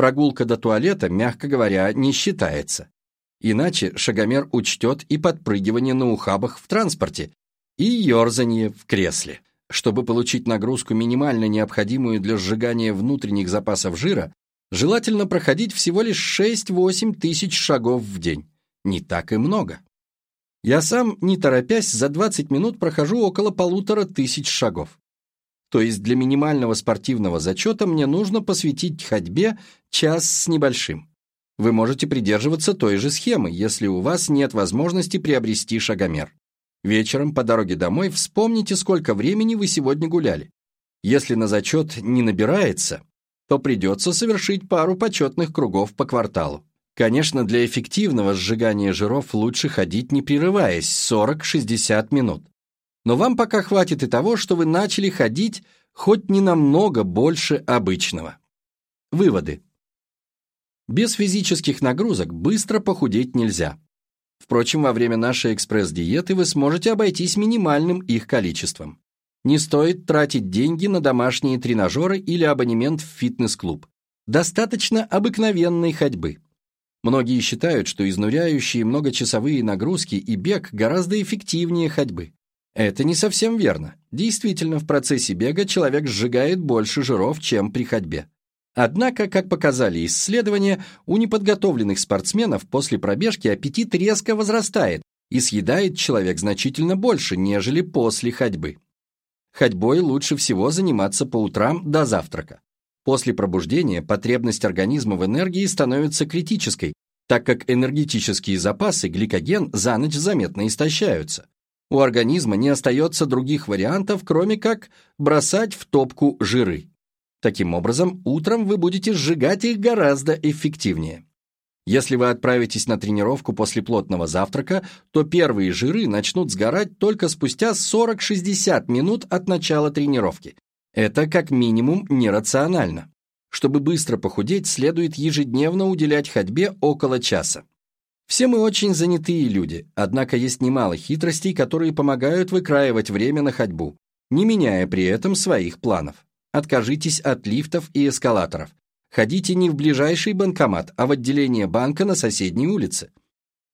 Прогулка до туалета, мягко говоря, не считается. Иначе шагомер учтет и подпрыгивание на ухабах в транспорте, и ерзание в кресле. Чтобы получить нагрузку минимально необходимую для сжигания внутренних запасов жира, желательно проходить всего лишь 6-8 тысяч шагов в день. Не так и много. Я сам, не торопясь, за 20 минут прохожу около полутора тысяч шагов. То есть для минимального спортивного зачета мне нужно посвятить ходьбе час с небольшим. Вы можете придерживаться той же схемы, если у вас нет возможности приобрести шагомер. Вечером по дороге домой вспомните, сколько времени вы сегодня гуляли. Если на зачет не набирается, то придется совершить пару почетных кругов по кварталу. Конечно, для эффективного сжигания жиров лучше ходить не прерываясь 40-60 минут. Но вам пока хватит и того, что вы начали ходить хоть не намного больше обычного. Выводы. Без физических нагрузок быстро похудеть нельзя. Впрочем, во время нашей экспресс-диеты вы сможете обойтись минимальным их количеством. Не стоит тратить деньги на домашние тренажеры или абонемент в фитнес-клуб. Достаточно обыкновенной ходьбы. Многие считают, что изнуряющие многочасовые нагрузки и бег гораздо эффективнее ходьбы. Это не совсем верно. Действительно, в процессе бега человек сжигает больше жиров, чем при ходьбе. Однако, как показали исследования, у неподготовленных спортсменов после пробежки аппетит резко возрастает и съедает человек значительно больше, нежели после ходьбы. Ходьбой лучше всего заниматься по утрам до завтрака. После пробуждения потребность организма в энергии становится критической, так как энергетические запасы, гликоген, за ночь заметно истощаются. У организма не остается других вариантов, кроме как бросать в топку жиры. Таким образом, утром вы будете сжигать их гораздо эффективнее. Если вы отправитесь на тренировку после плотного завтрака, то первые жиры начнут сгорать только спустя 40-60 минут от начала тренировки. Это как минимум нерационально. Чтобы быстро похудеть, следует ежедневно уделять ходьбе около часа. Все мы очень занятые люди, однако есть немало хитростей, которые помогают выкраивать время на ходьбу, не меняя при этом своих планов. Откажитесь от лифтов и эскалаторов. Ходите не в ближайший банкомат, а в отделение банка на соседней улице.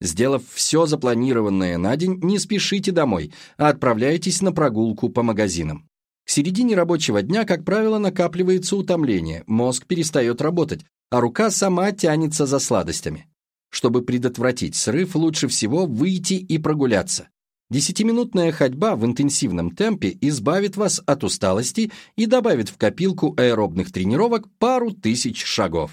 Сделав все запланированное на день, не спешите домой, а отправляйтесь на прогулку по магазинам. К середине рабочего дня, как правило, накапливается утомление, мозг перестает работать, а рука сама тянется за сладостями. Чтобы предотвратить срыв, лучше всего выйти и прогуляться. Десятиминутная ходьба в интенсивном темпе избавит вас от усталости и добавит в копилку аэробных тренировок пару тысяч шагов.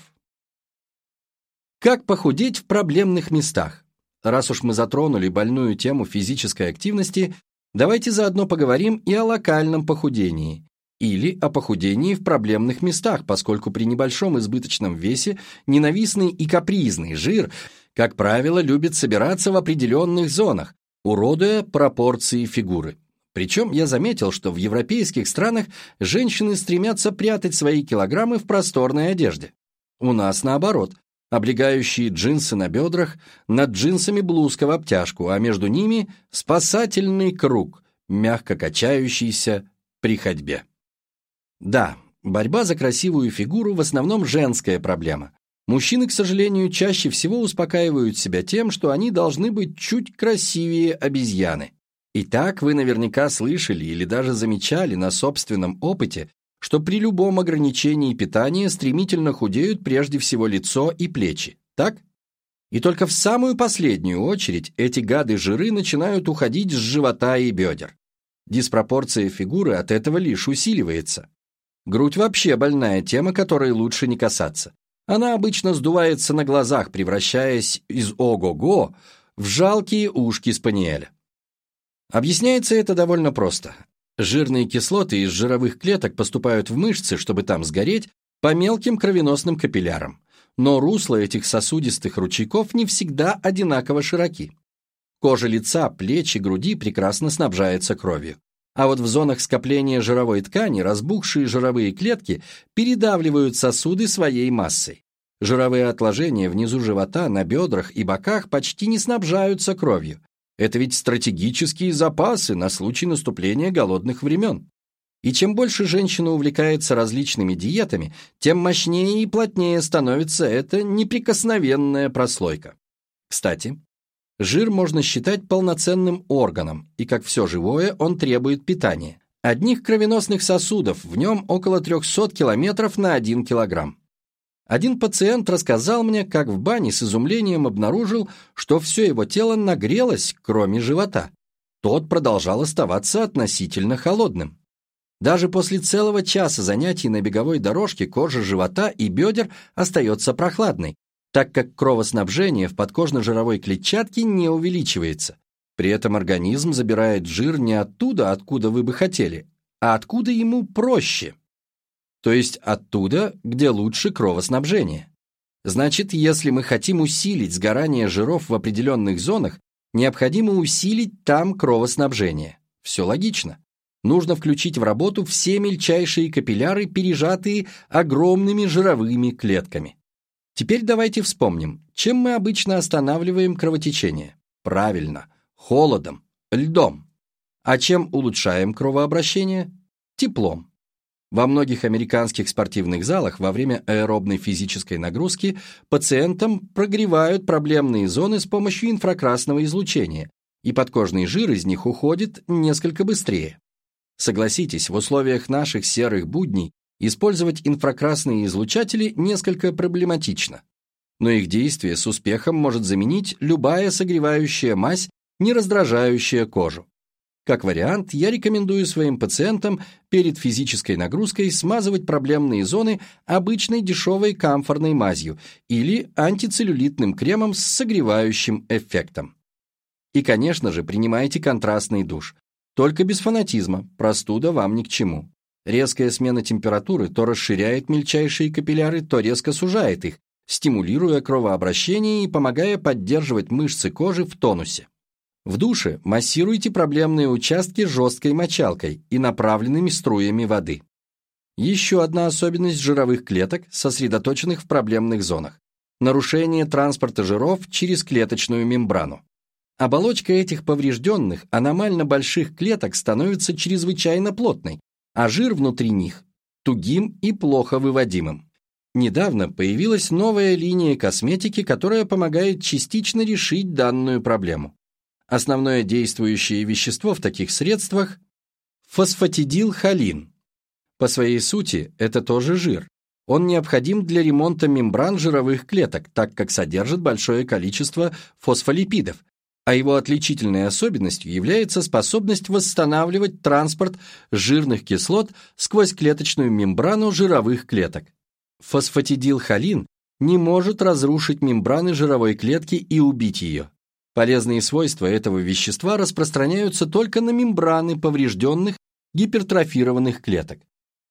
Как похудеть в проблемных местах? Раз уж мы затронули больную тему физической активности, давайте заодно поговорим и о локальном похудении, или о похудении в проблемных местах, поскольку при небольшом избыточном весе ненавистный и капризный жир, как правило, любит собираться в определенных зонах, уродуя пропорции фигуры. Причем я заметил, что в европейских странах женщины стремятся прятать свои килограммы в просторной одежде. У нас наоборот, облегающие джинсы на бедрах, над джинсами блузка в обтяжку, а между ними спасательный круг, мягко качающийся при ходьбе. Да, борьба за красивую фигуру в основном женская проблема, Мужчины, к сожалению, чаще всего успокаивают себя тем, что они должны быть чуть красивее обезьяны. Итак, вы наверняка слышали или даже замечали на собственном опыте, что при любом ограничении питания стремительно худеют прежде всего лицо и плечи, так? И только в самую последнюю очередь эти гады-жиры начинают уходить с живота и бедер. Диспропорция фигуры от этого лишь усиливается. Грудь вообще больная тема, которой лучше не касаться. Она обычно сдувается на глазах, превращаясь из ого-го в жалкие ушки спаниеля. Объясняется это довольно просто. Жирные кислоты из жировых клеток поступают в мышцы, чтобы там сгореть, по мелким кровеносным капиллярам. Но русла этих сосудистых ручейков не всегда одинаково широки. Кожа лица, плеч и груди прекрасно снабжается кровью. А вот в зонах скопления жировой ткани разбухшие жировые клетки передавливают сосуды своей массой. Жировые отложения внизу живота, на бедрах и боках почти не снабжаются кровью. Это ведь стратегические запасы на случай наступления голодных времен. И чем больше женщина увлекается различными диетами, тем мощнее и плотнее становится эта неприкосновенная прослойка. Кстати, Жир можно считать полноценным органом, и как все живое, он требует питания. Одних кровеносных сосудов в нем около 300 километров на 1 килограмм. Один пациент рассказал мне, как в бане с изумлением обнаружил, что все его тело нагрелось, кроме живота. Тот продолжал оставаться относительно холодным. Даже после целого часа занятий на беговой дорожке кожа живота и бедер остается прохладной, так как кровоснабжение в подкожно-жировой клетчатке не увеличивается. При этом организм забирает жир не оттуда, откуда вы бы хотели, а откуда ему проще. То есть оттуда, где лучше кровоснабжение. Значит, если мы хотим усилить сгорание жиров в определенных зонах, необходимо усилить там кровоснабжение. Все логично. Нужно включить в работу все мельчайшие капилляры, пережатые огромными жировыми клетками. Теперь давайте вспомним, чем мы обычно останавливаем кровотечение. Правильно, холодом, льдом. А чем улучшаем кровообращение? Теплом. Во многих американских спортивных залах во время аэробной физической нагрузки пациентам прогревают проблемные зоны с помощью инфракрасного излучения, и подкожный жир из них уходит несколько быстрее. Согласитесь, в условиях наших серых будней использовать инфракрасные излучатели несколько проблематично. Но их действие с успехом может заменить любая согревающая мазь, не раздражающая кожу. Как вариант, я рекомендую своим пациентам перед физической нагрузкой смазывать проблемные зоны обычной дешевой камфорной мазью или антицеллюлитным кремом с согревающим эффектом. И, конечно же, принимайте контрастный душ. Только без фанатизма, простуда вам ни к чему. Резкая смена температуры то расширяет мельчайшие капилляры, то резко сужает их, стимулируя кровообращение и помогая поддерживать мышцы кожи в тонусе. В душе массируйте проблемные участки жесткой мочалкой и направленными струями воды. Еще одна особенность жировых клеток, сосредоточенных в проблемных зонах. Нарушение транспорта жиров через клеточную мембрану. Оболочка этих поврежденных, аномально больших клеток становится чрезвычайно плотной, а жир внутри них – тугим и плохо выводимым. Недавно появилась новая линия косметики, которая помогает частично решить данную проблему. Основное действующее вещество в таких средствах – фосфатидилхолин. По своей сути, это тоже жир. Он необходим для ремонта мембран жировых клеток, так как содержит большое количество фосфолипидов, а его отличительной особенностью является способность восстанавливать транспорт жирных кислот сквозь клеточную мембрану жировых клеток. Фосфатидилхолин не может разрушить мембраны жировой клетки и убить ее. Полезные свойства этого вещества распространяются только на мембраны поврежденных гипертрофированных клеток.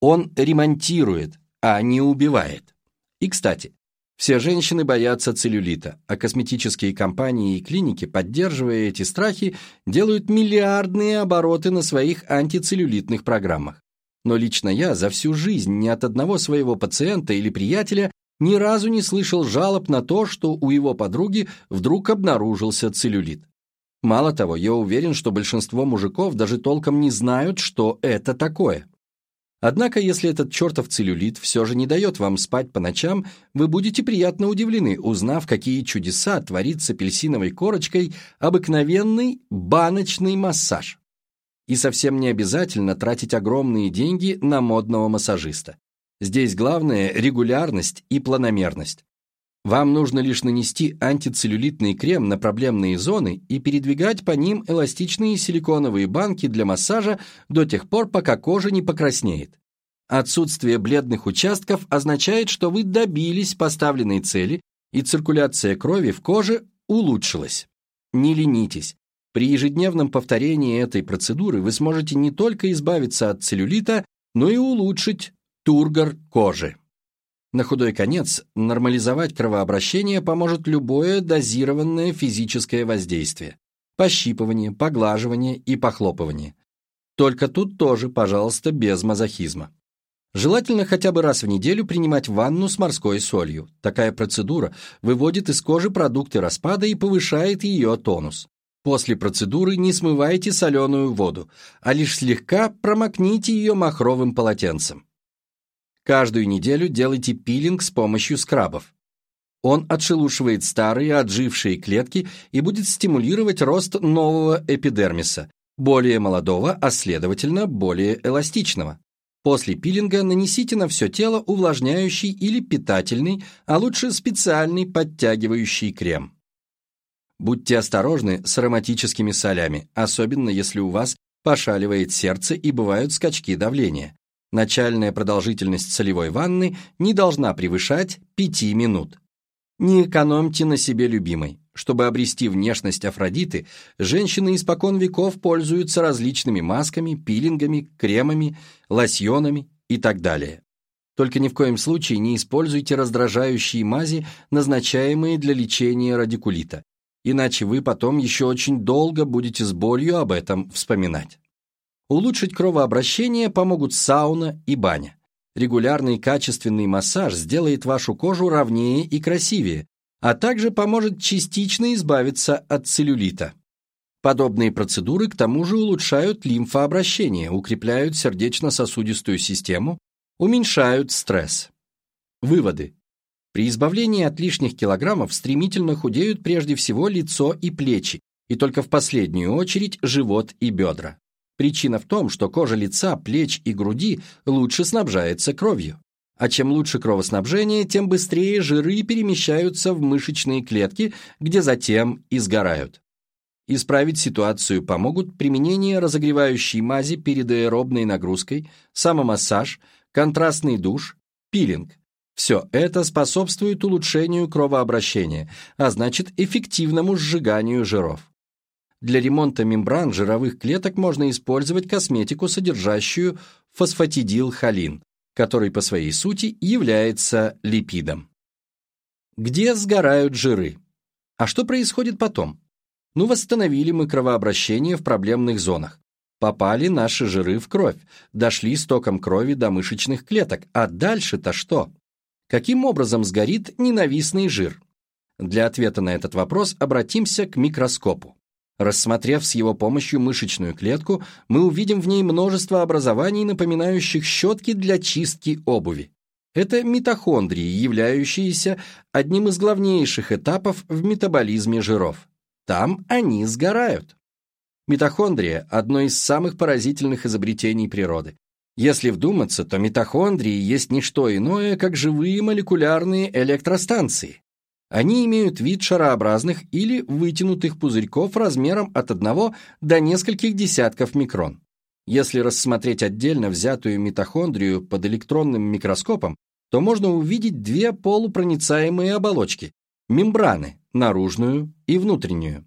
Он ремонтирует, а не убивает. И, кстати, все женщины боятся целлюлита, а косметические компании и клиники, поддерживая эти страхи, делают миллиардные обороты на своих антицеллюлитных программах. Но лично я за всю жизнь ни от одного своего пациента или приятеля ни разу не слышал жалоб на то, что у его подруги вдруг обнаружился целлюлит. Мало того, я уверен, что большинство мужиков даже толком не знают, что это такое. Однако, если этот чертов целлюлит все же не дает вам спать по ночам, вы будете приятно удивлены, узнав, какие чудеса творит с апельсиновой корочкой обыкновенный баночный массаж. И совсем не обязательно тратить огромные деньги на модного массажиста. Здесь главное – регулярность и планомерность. Вам нужно лишь нанести антицеллюлитный крем на проблемные зоны и передвигать по ним эластичные силиконовые банки для массажа до тех пор, пока кожа не покраснеет. Отсутствие бледных участков означает, что вы добились поставленной цели и циркуляция крови в коже улучшилась. Не ленитесь. При ежедневном повторении этой процедуры вы сможете не только избавиться от целлюлита, но и улучшить Тургор кожи. На худой конец нормализовать кровообращение поможет любое дозированное физическое воздействие. Пощипывание, поглаживание и похлопывание. Только тут тоже, пожалуйста, без мазохизма. Желательно хотя бы раз в неделю принимать ванну с морской солью. Такая процедура выводит из кожи продукты распада и повышает ее тонус. После процедуры не смывайте соленую воду, а лишь слегка промокните ее махровым полотенцем. Каждую неделю делайте пилинг с помощью скрабов. Он отшелушивает старые, отжившие клетки и будет стимулировать рост нового эпидермиса, более молодого, а следовательно, более эластичного. После пилинга нанесите на все тело увлажняющий или питательный, а лучше специальный подтягивающий крем. Будьте осторожны с ароматическими солями, особенно если у вас пошаливает сердце и бывают скачки давления. Начальная продолжительность солевой ванны не должна превышать 5 минут. Не экономьте на себе любимой. Чтобы обрести внешность Афродиты, женщины испокон веков пользуются различными масками, пилингами, кремами, лосьонами и так далее. Только ни в коем случае не используйте раздражающие мази, назначаемые для лечения радикулита, иначе вы потом еще очень долго будете с болью об этом вспоминать. Улучшить кровообращение помогут сауна и баня. Регулярный качественный массаж сделает вашу кожу ровнее и красивее, а также поможет частично избавиться от целлюлита. Подобные процедуры к тому же улучшают лимфообращение, укрепляют сердечно-сосудистую систему, уменьшают стресс. Выводы. При избавлении от лишних килограммов стремительно худеют прежде всего лицо и плечи, и только в последнюю очередь живот и бедра. Причина в том, что кожа лица, плеч и груди лучше снабжается кровью. А чем лучше кровоснабжение, тем быстрее жиры перемещаются в мышечные клетки, где затем и сгорают. Исправить ситуацию помогут применение разогревающей мази перед аэробной нагрузкой, самомассаж, контрастный душ, пилинг. Все это способствует улучшению кровообращения, а значит эффективному сжиганию жиров. Для ремонта мембран жировых клеток можно использовать косметику, содержащую фосфатидилхолин, который по своей сути является липидом. Где сгорают жиры? А что происходит потом? Ну, восстановили мы кровообращение в проблемных зонах. Попали наши жиры в кровь, дошли с током крови до мышечных клеток. А дальше-то что? Каким образом сгорит ненавистный жир? Для ответа на этот вопрос обратимся к микроскопу. Рассмотрев с его помощью мышечную клетку, мы увидим в ней множество образований, напоминающих щетки для чистки обуви. Это митохондрии, являющиеся одним из главнейших этапов в метаболизме жиров. Там они сгорают. Митохондрия – одно из самых поразительных изобретений природы. Если вдуматься, то митохондрии есть не что иное, как живые молекулярные электростанции. Они имеют вид шарообразных или вытянутых пузырьков размером от 1 до нескольких десятков микрон. Если рассмотреть отдельно взятую митохондрию под электронным микроскопом, то можно увидеть две полупроницаемые оболочки – мембраны, наружную и внутреннюю.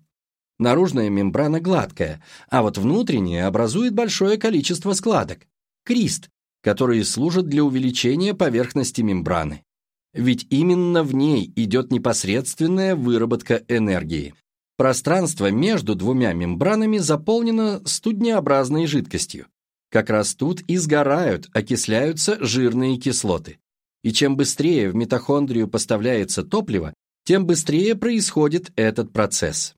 Наружная мембрана гладкая, а вот внутренняя образует большое количество складок – крист, которые служат для увеличения поверхности мембраны. Ведь именно в ней идет непосредственная выработка энергии. Пространство между двумя мембранами заполнено студнеобразной жидкостью. Как раз тут и сгорают, окисляются жирные кислоты. И чем быстрее в митохондрию поставляется топливо, тем быстрее происходит этот процесс.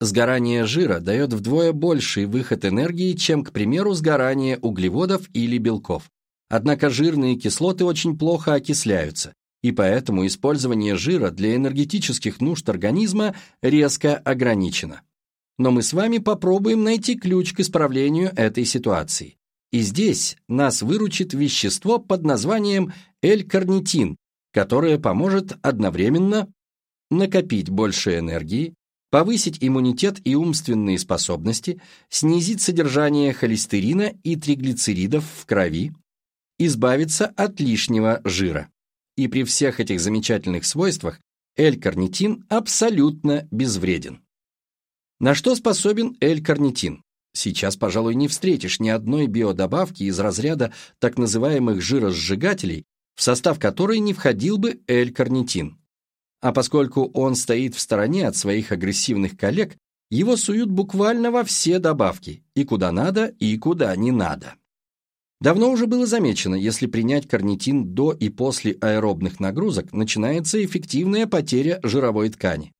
Сгорание жира дает вдвое больший выход энергии, чем, к примеру, сгорание углеводов или белков. Однако жирные кислоты очень плохо окисляются, и поэтому использование жира для энергетических нужд организма резко ограничено. Но мы с вами попробуем найти ключ к исправлению этой ситуации. И здесь нас выручит вещество под названием L-карнитин, которое поможет одновременно накопить больше энергии, повысить иммунитет и умственные способности, снизить содержание холестерина и триглицеридов в крови, избавиться от лишнего жира. И при всех этих замечательных свойствах L-карнитин абсолютно безвреден. На что способен L-карнитин? Сейчас, пожалуй, не встретишь ни одной биодобавки из разряда так называемых жиросжигателей, в состав которой не входил бы L-карнитин. А поскольку он стоит в стороне от своих агрессивных коллег, его суют буквально во все добавки, и куда надо, и куда не надо. Давно уже было замечено, если принять карнитин до и после аэробных нагрузок, начинается эффективная потеря жировой ткани.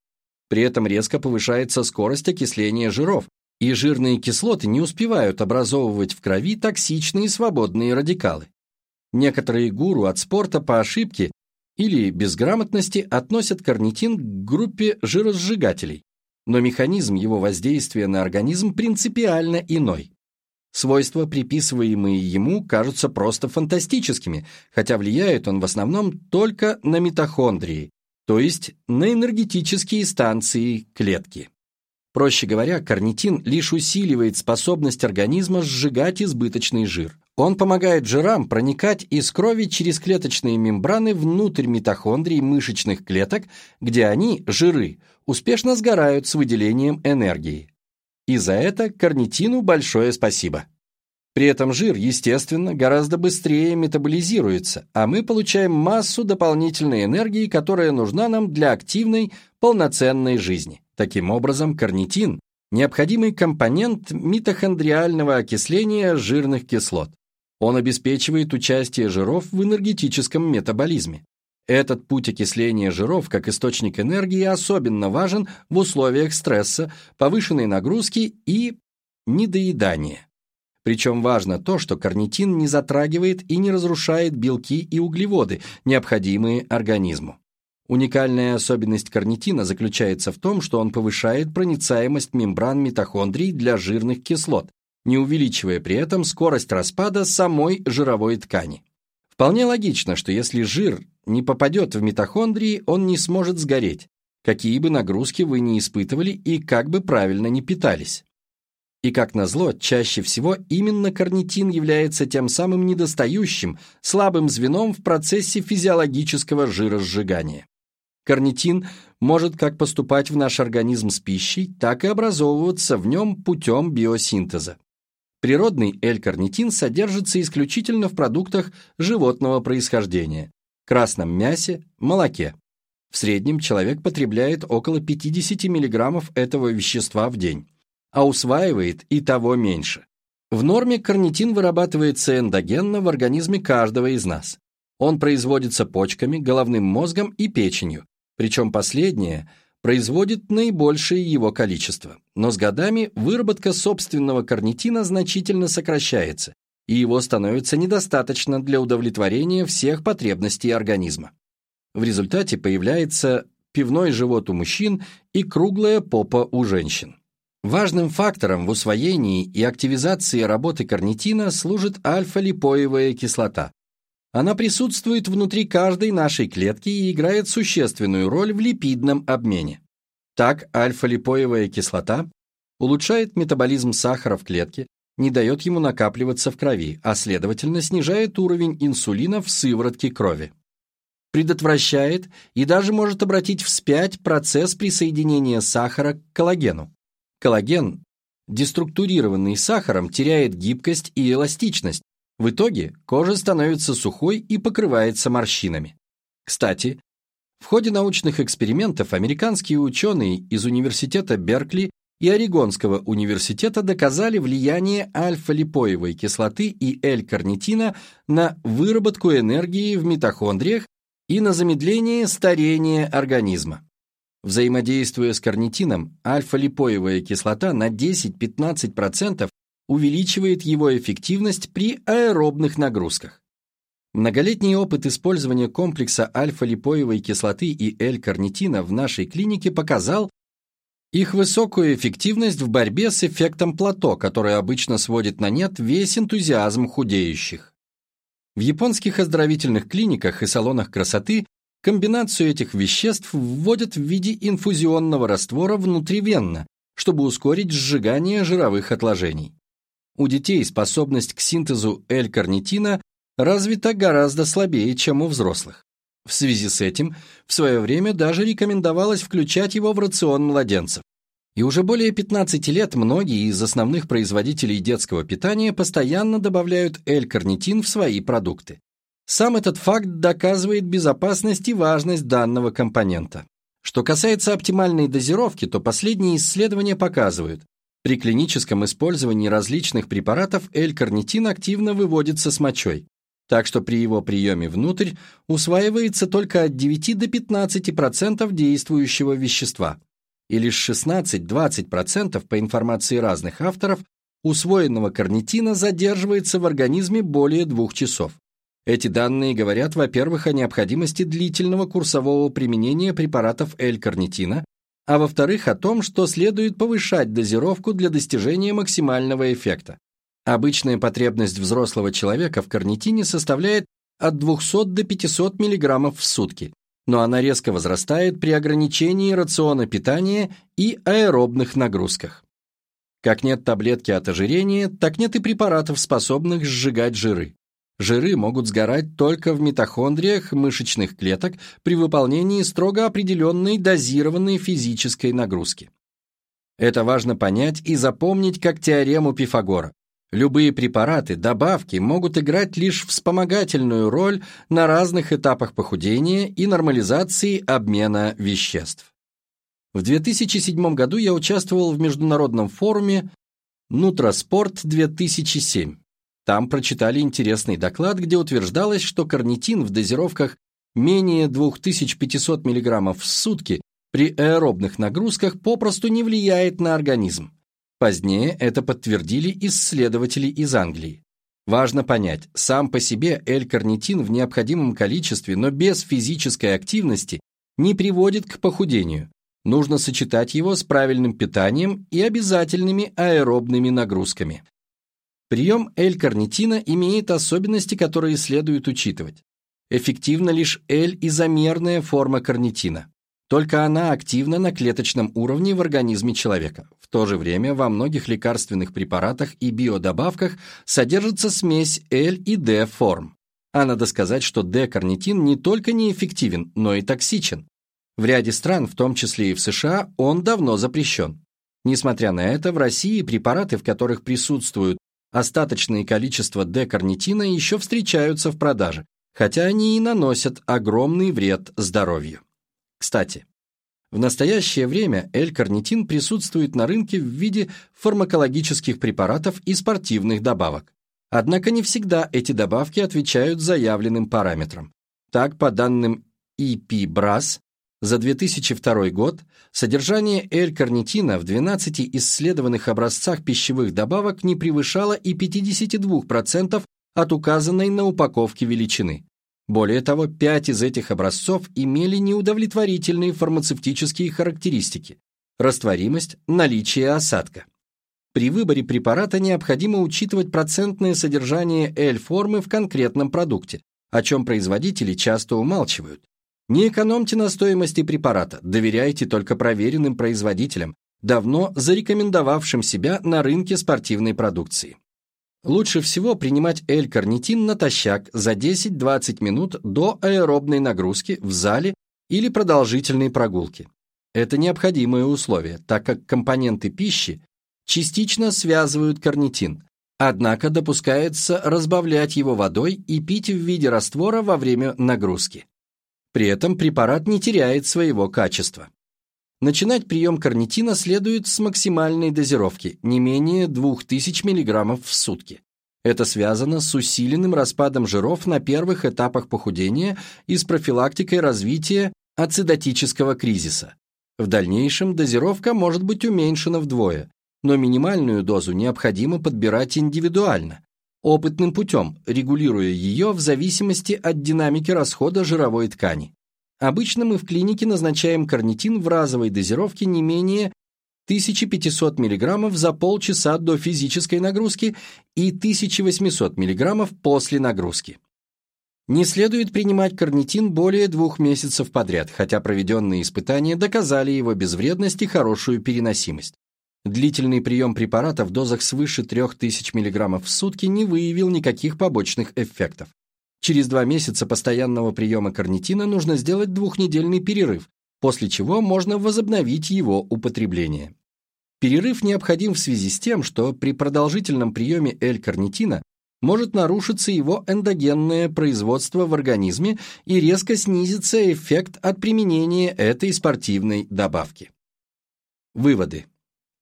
При этом резко повышается скорость окисления жиров, и жирные кислоты не успевают образовывать в крови токсичные свободные радикалы. Некоторые гуру от спорта по ошибке или безграмотности относят карнитин к группе жиросжигателей, но механизм его воздействия на организм принципиально иной. Свойства, приписываемые ему, кажутся просто фантастическими, хотя влияет он в основном только на митохондрии, то есть на энергетические станции клетки. Проще говоря, карнитин лишь усиливает способность организма сжигать избыточный жир. Он помогает жирам проникать из крови через клеточные мембраны внутрь митохондрий мышечных клеток, где они, жиры, успешно сгорают с выделением энергии. И за это карнитину большое спасибо. При этом жир, естественно, гораздо быстрее метаболизируется, а мы получаем массу дополнительной энергии, которая нужна нам для активной, полноценной жизни. Таким образом, карнитин – необходимый компонент митохондриального окисления жирных кислот. Он обеспечивает участие жиров в энергетическом метаболизме. Этот путь окисления жиров как источник энергии особенно важен в условиях стресса, повышенной нагрузки и недоедания. Причем важно то, что карнитин не затрагивает и не разрушает белки и углеводы, необходимые организму. Уникальная особенность карнитина заключается в том, что он повышает проницаемость мембран митохондрий для жирных кислот, не увеличивая при этом скорость распада самой жировой ткани. Вполне логично, что если жир не попадет в митохондрии, он не сможет сгореть, какие бы нагрузки вы ни испытывали и как бы правильно не питались. И как назло, чаще всего именно карнитин является тем самым недостающим, слабым звеном в процессе физиологического жиросжигания. Карнитин может как поступать в наш организм с пищей, так и образовываться в нем путем биосинтеза. Природный L-карнитин содержится исключительно в продуктах животного происхождения – красном мясе, молоке. В среднем человек потребляет около 50 мг этого вещества в день, а усваивает и того меньше. В норме карнитин вырабатывается эндогенно в организме каждого из нас. Он производится почками, головным мозгом и печенью, причем последнее – производит наибольшее его количество, но с годами выработка собственного карнитина значительно сокращается, и его становится недостаточно для удовлетворения всех потребностей организма. В результате появляется пивной живот у мужчин и круглая попа у женщин. Важным фактором в усвоении и активизации работы карнитина служит альфа-липоевая кислота, она присутствует внутри каждой нашей клетки и играет существенную роль в липидном обмене. Так, альфа-липоевая кислота улучшает метаболизм сахара в клетке, не дает ему накапливаться в крови, а следовательно снижает уровень инсулина в сыворотке крови. Предотвращает и даже может обратить вспять процесс присоединения сахара к коллагену. Коллаген, деструктурированный сахаром, теряет гибкость и эластичность, в итоге кожа становится сухой и покрывается морщинами. Кстати, в ходе научных экспериментов американские ученые из университета Беркли и Орегонского университета доказали влияние альфа-липоевой кислоты и L-карнитина на выработку энергии в митохондриях и на замедление старения организма. Взаимодействуя с карнитином, альфа-липоевая кислота на 10-15% увеличивает его эффективность при аэробных нагрузках. Многолетний опыт использования комплекса альфа-липоевой кислоты и L-карнитина в нашей клинике показал их высокую эффективность в борьбе с эффектом плато, который обычно сводит на нет весь энтузиазм худеющих. В японских оздоровительных клиниках и салонах красоты комбинацию этих веществ вводят в виде инфузионного раствора внутривенно, чтобы ускорить сжигание жировых отложений. У детей способность к синтезу L-карнитина развита гораздо слабее, чем у взрослых. В связи с этим в свое время даже рекомендовалось включать его в рацион младенцев. И уже более 15 лет многие из основных производителей детского питания постоянно добавляют L-карнитин в свои продукты. Сам этот факт доказывает безопасность и важность данного компонента. Что касается оптимальной дозировки, то последние исследования показывают, при клиническом использовании различных препаратов L-карнитин активно выводится с мочой, так что при его приеме внутрь усваивается только от 9 до 15% действующего вещества, и лишь 16-20% по информации разных авторов усвоенного карнитина задерживается в организме более двух часов. Эти данные говорят, во-первых, о необходимости длительного курсового применения препаратов L-карнитина, а во-вторых, о том, что следует повышать дозировку для достижения максимального эффекта. Обычная потребность взрослого человека в карнитине составляет от 200 до 500 мг в сутки, но она резко возрастает при ограничении рациона питания и аэробных нагрузках. Как нет таблетки от ожирения, так нет и препаратов, способных сжигать жиры. Жиры могут сгорать только в митохондриях мышечных клеток при выполнении строго определенной дозированной физической нагрузки. Это важно понять и запомнить как теорему Пифагора. Любые препараты, добавки могут играть лишь вспомогательную роль на разных этапах похудения и нормализации обмена веществ. В 2007 году я участвовал в международном форуме «Нутроспорт-2007». Там прочитали интересный доклад, где утверждалось, что карнитин в дозировках менее 2500 мг в сутки при аэробных нагрузках попросту не влияет на организм. Позднее это подтвердили исследователи из Англии. Важно понять, сам по себе L-карнитин в необходимом количестве, но без физической активности не приводит к похудению. Нужно сочетать его с правильным питанием и обязательными аэробными нагрузками. Прием L-карнитина имеет особенности, которые следует учитывать. Эффективна лишь L-изомерная форма карнитина. Только она активна на клеточном уровне в организме человека. В то же время во многих лекарственных препаратах и биодобавках содержится смесь L и D форм. А надо сказать, что D-карнитин не только неэффективен, но и токсичен. В ряде стран, в том числе и в США, он давно запрещен. Несмотря на это, в России препараты, в которых присутствуют остаточные количества D-карнитина, еще встречаются в продаже, хотя они и наносят огромный вред здоровью. Кстати, в настоящее время L-карнитин присутствует на рынке в виде фармакологических препаратов и спортивных добавок. Однако не всегда эти добавки отвечают заявленным параметрам. Так, по данным EP-BRAS, за 2002 год содержание L-карнитина в 12 исследованных образцах пищевых добавок не превышало и 52% от указанной на упаковке величины. Более того, пять из этих образцов имели неудовлетворительные фармацевтические характеристики – растворимость, наличие осадка. При выборе препарата необходимо учитывать процентное содержание L-формы в конкретном продукте, о чем производители часто умалчивают. Не экономьте на стоимости препарата, доверяйте только проверенным производителям, давно зарекомендовавшим себя на рынке спортивной продукции. Лучше всего принимать L-карнитин натощак за 10-20 минут до аэробной нагрузки в зале или продолжительной прогулки. Это необходимое условие, так как компоненты пищи частично связывают карнитин, однако допускается разбавлять его водой и пить в виде раствора во время нагрузки. При этом препарат не теряет своего качества. Начинать прием карнитина следует с максимальной дозировки, не менее 2000 мг в сутки. Это связано с усиленным распадом жиров на первых этапах похудения и с профилактикой развития ацидотического кризиса. В дальнейшем дозировка может быть уменьшена вдвое, но минимальную дозу необходимо подбирать индивидуально, опытным путем, регулируя ее в зависимости от динамики расхода жировой ткани. Обычно мы в клинике назначаем карнитин в разовой дозировке не менее 1500 мг за полчаса до физической нагрузки и 1800 мг после нагрузки. Не следует принимать карнитин более двух месяцев подряд, хотя проведенные испытания доказали его безвредность и хорошую переносимость. Длительный прием препарата в дозах свыше 3000 мг в сутки не выявил никаких побочных эффектов. Через два месяца постоянного приема карнитина нужно сделать двухнедельный перерыв, после чего можно возобновить его употребление. Перерыв необходим в связи с тем, что при продолжительном приеме L-карнитина может нарушиться его эндогенное производство в организме и резко снизится эффект от применения этой спортивной добавки. Выводы.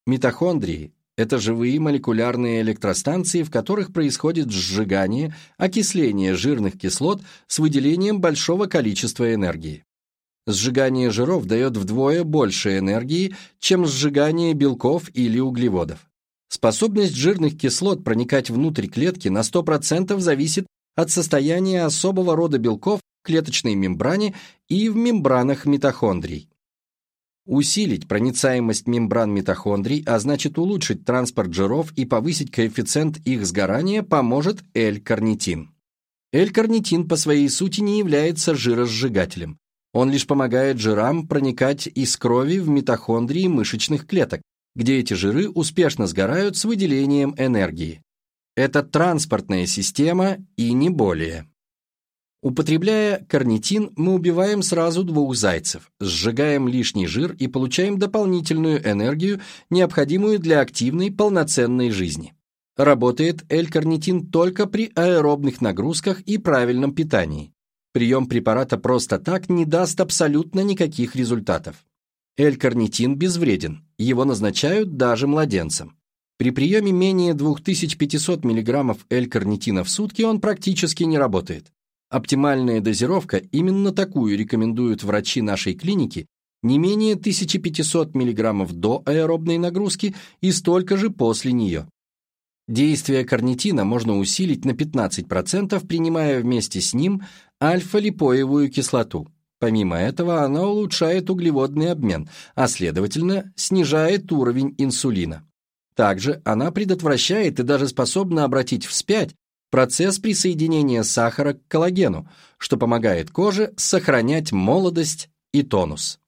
Митохондрии это живые молекулярные электростанции, в которых происходит сжигание, окисление жирных кислот с выделением большого количества энергии. Сжигание жиров дает вдвое больше энергии, чем сжигание белков или углеводов. Способность жирных кислот проникать внутрь клетки на 100% зависит от состояния особого рода белков в клеточной мембране и в мембранах митохондрий. Усилить проницаемость мембран митохондрий, а значит улучшить транспорт жиров и повысить коэффициент их сгорания поможет L-карнитин. L-карнитин по своей сути не является жиросжигателем. Он лишь помогает жирам проникать из крови в митохондрии мышечных клеток, где эти жиры успешно сгорают с выделением энергии. Это транспортная система и не более. Употребляя карнитин, мы убиваем сразу двух зайцев, сжигаем лишний жир и получаем дополнительную энергию, необходимую для активной полноценной жизни. Работает L-карнитин только при аэробных нагрузках и правильном питании. Прием препарата просто так не даст абсолютно никаких результатов. L-карнитин безвреден, его назначают даже младенцам. При приеме менее 2500 мг L-карнитина в сутки он практически не работает. Оптимальная дозировка, именно такую рекомендуют врачи нашей клиники, не менее 1500 мг до аэробной нагрузки и столько же после нее. Действие карнитина можно усилить на 15%, принимая вместе с ним альфа-липоевую кислоту. Помимо этого, она улучшает углеводный обмен, а следовательно, снижает уровень инсулина. Также она предотвращает и даже способна обратить вспять процесс присоединения сахара к коллагену, что помогает коже сохранять молодость и тонус.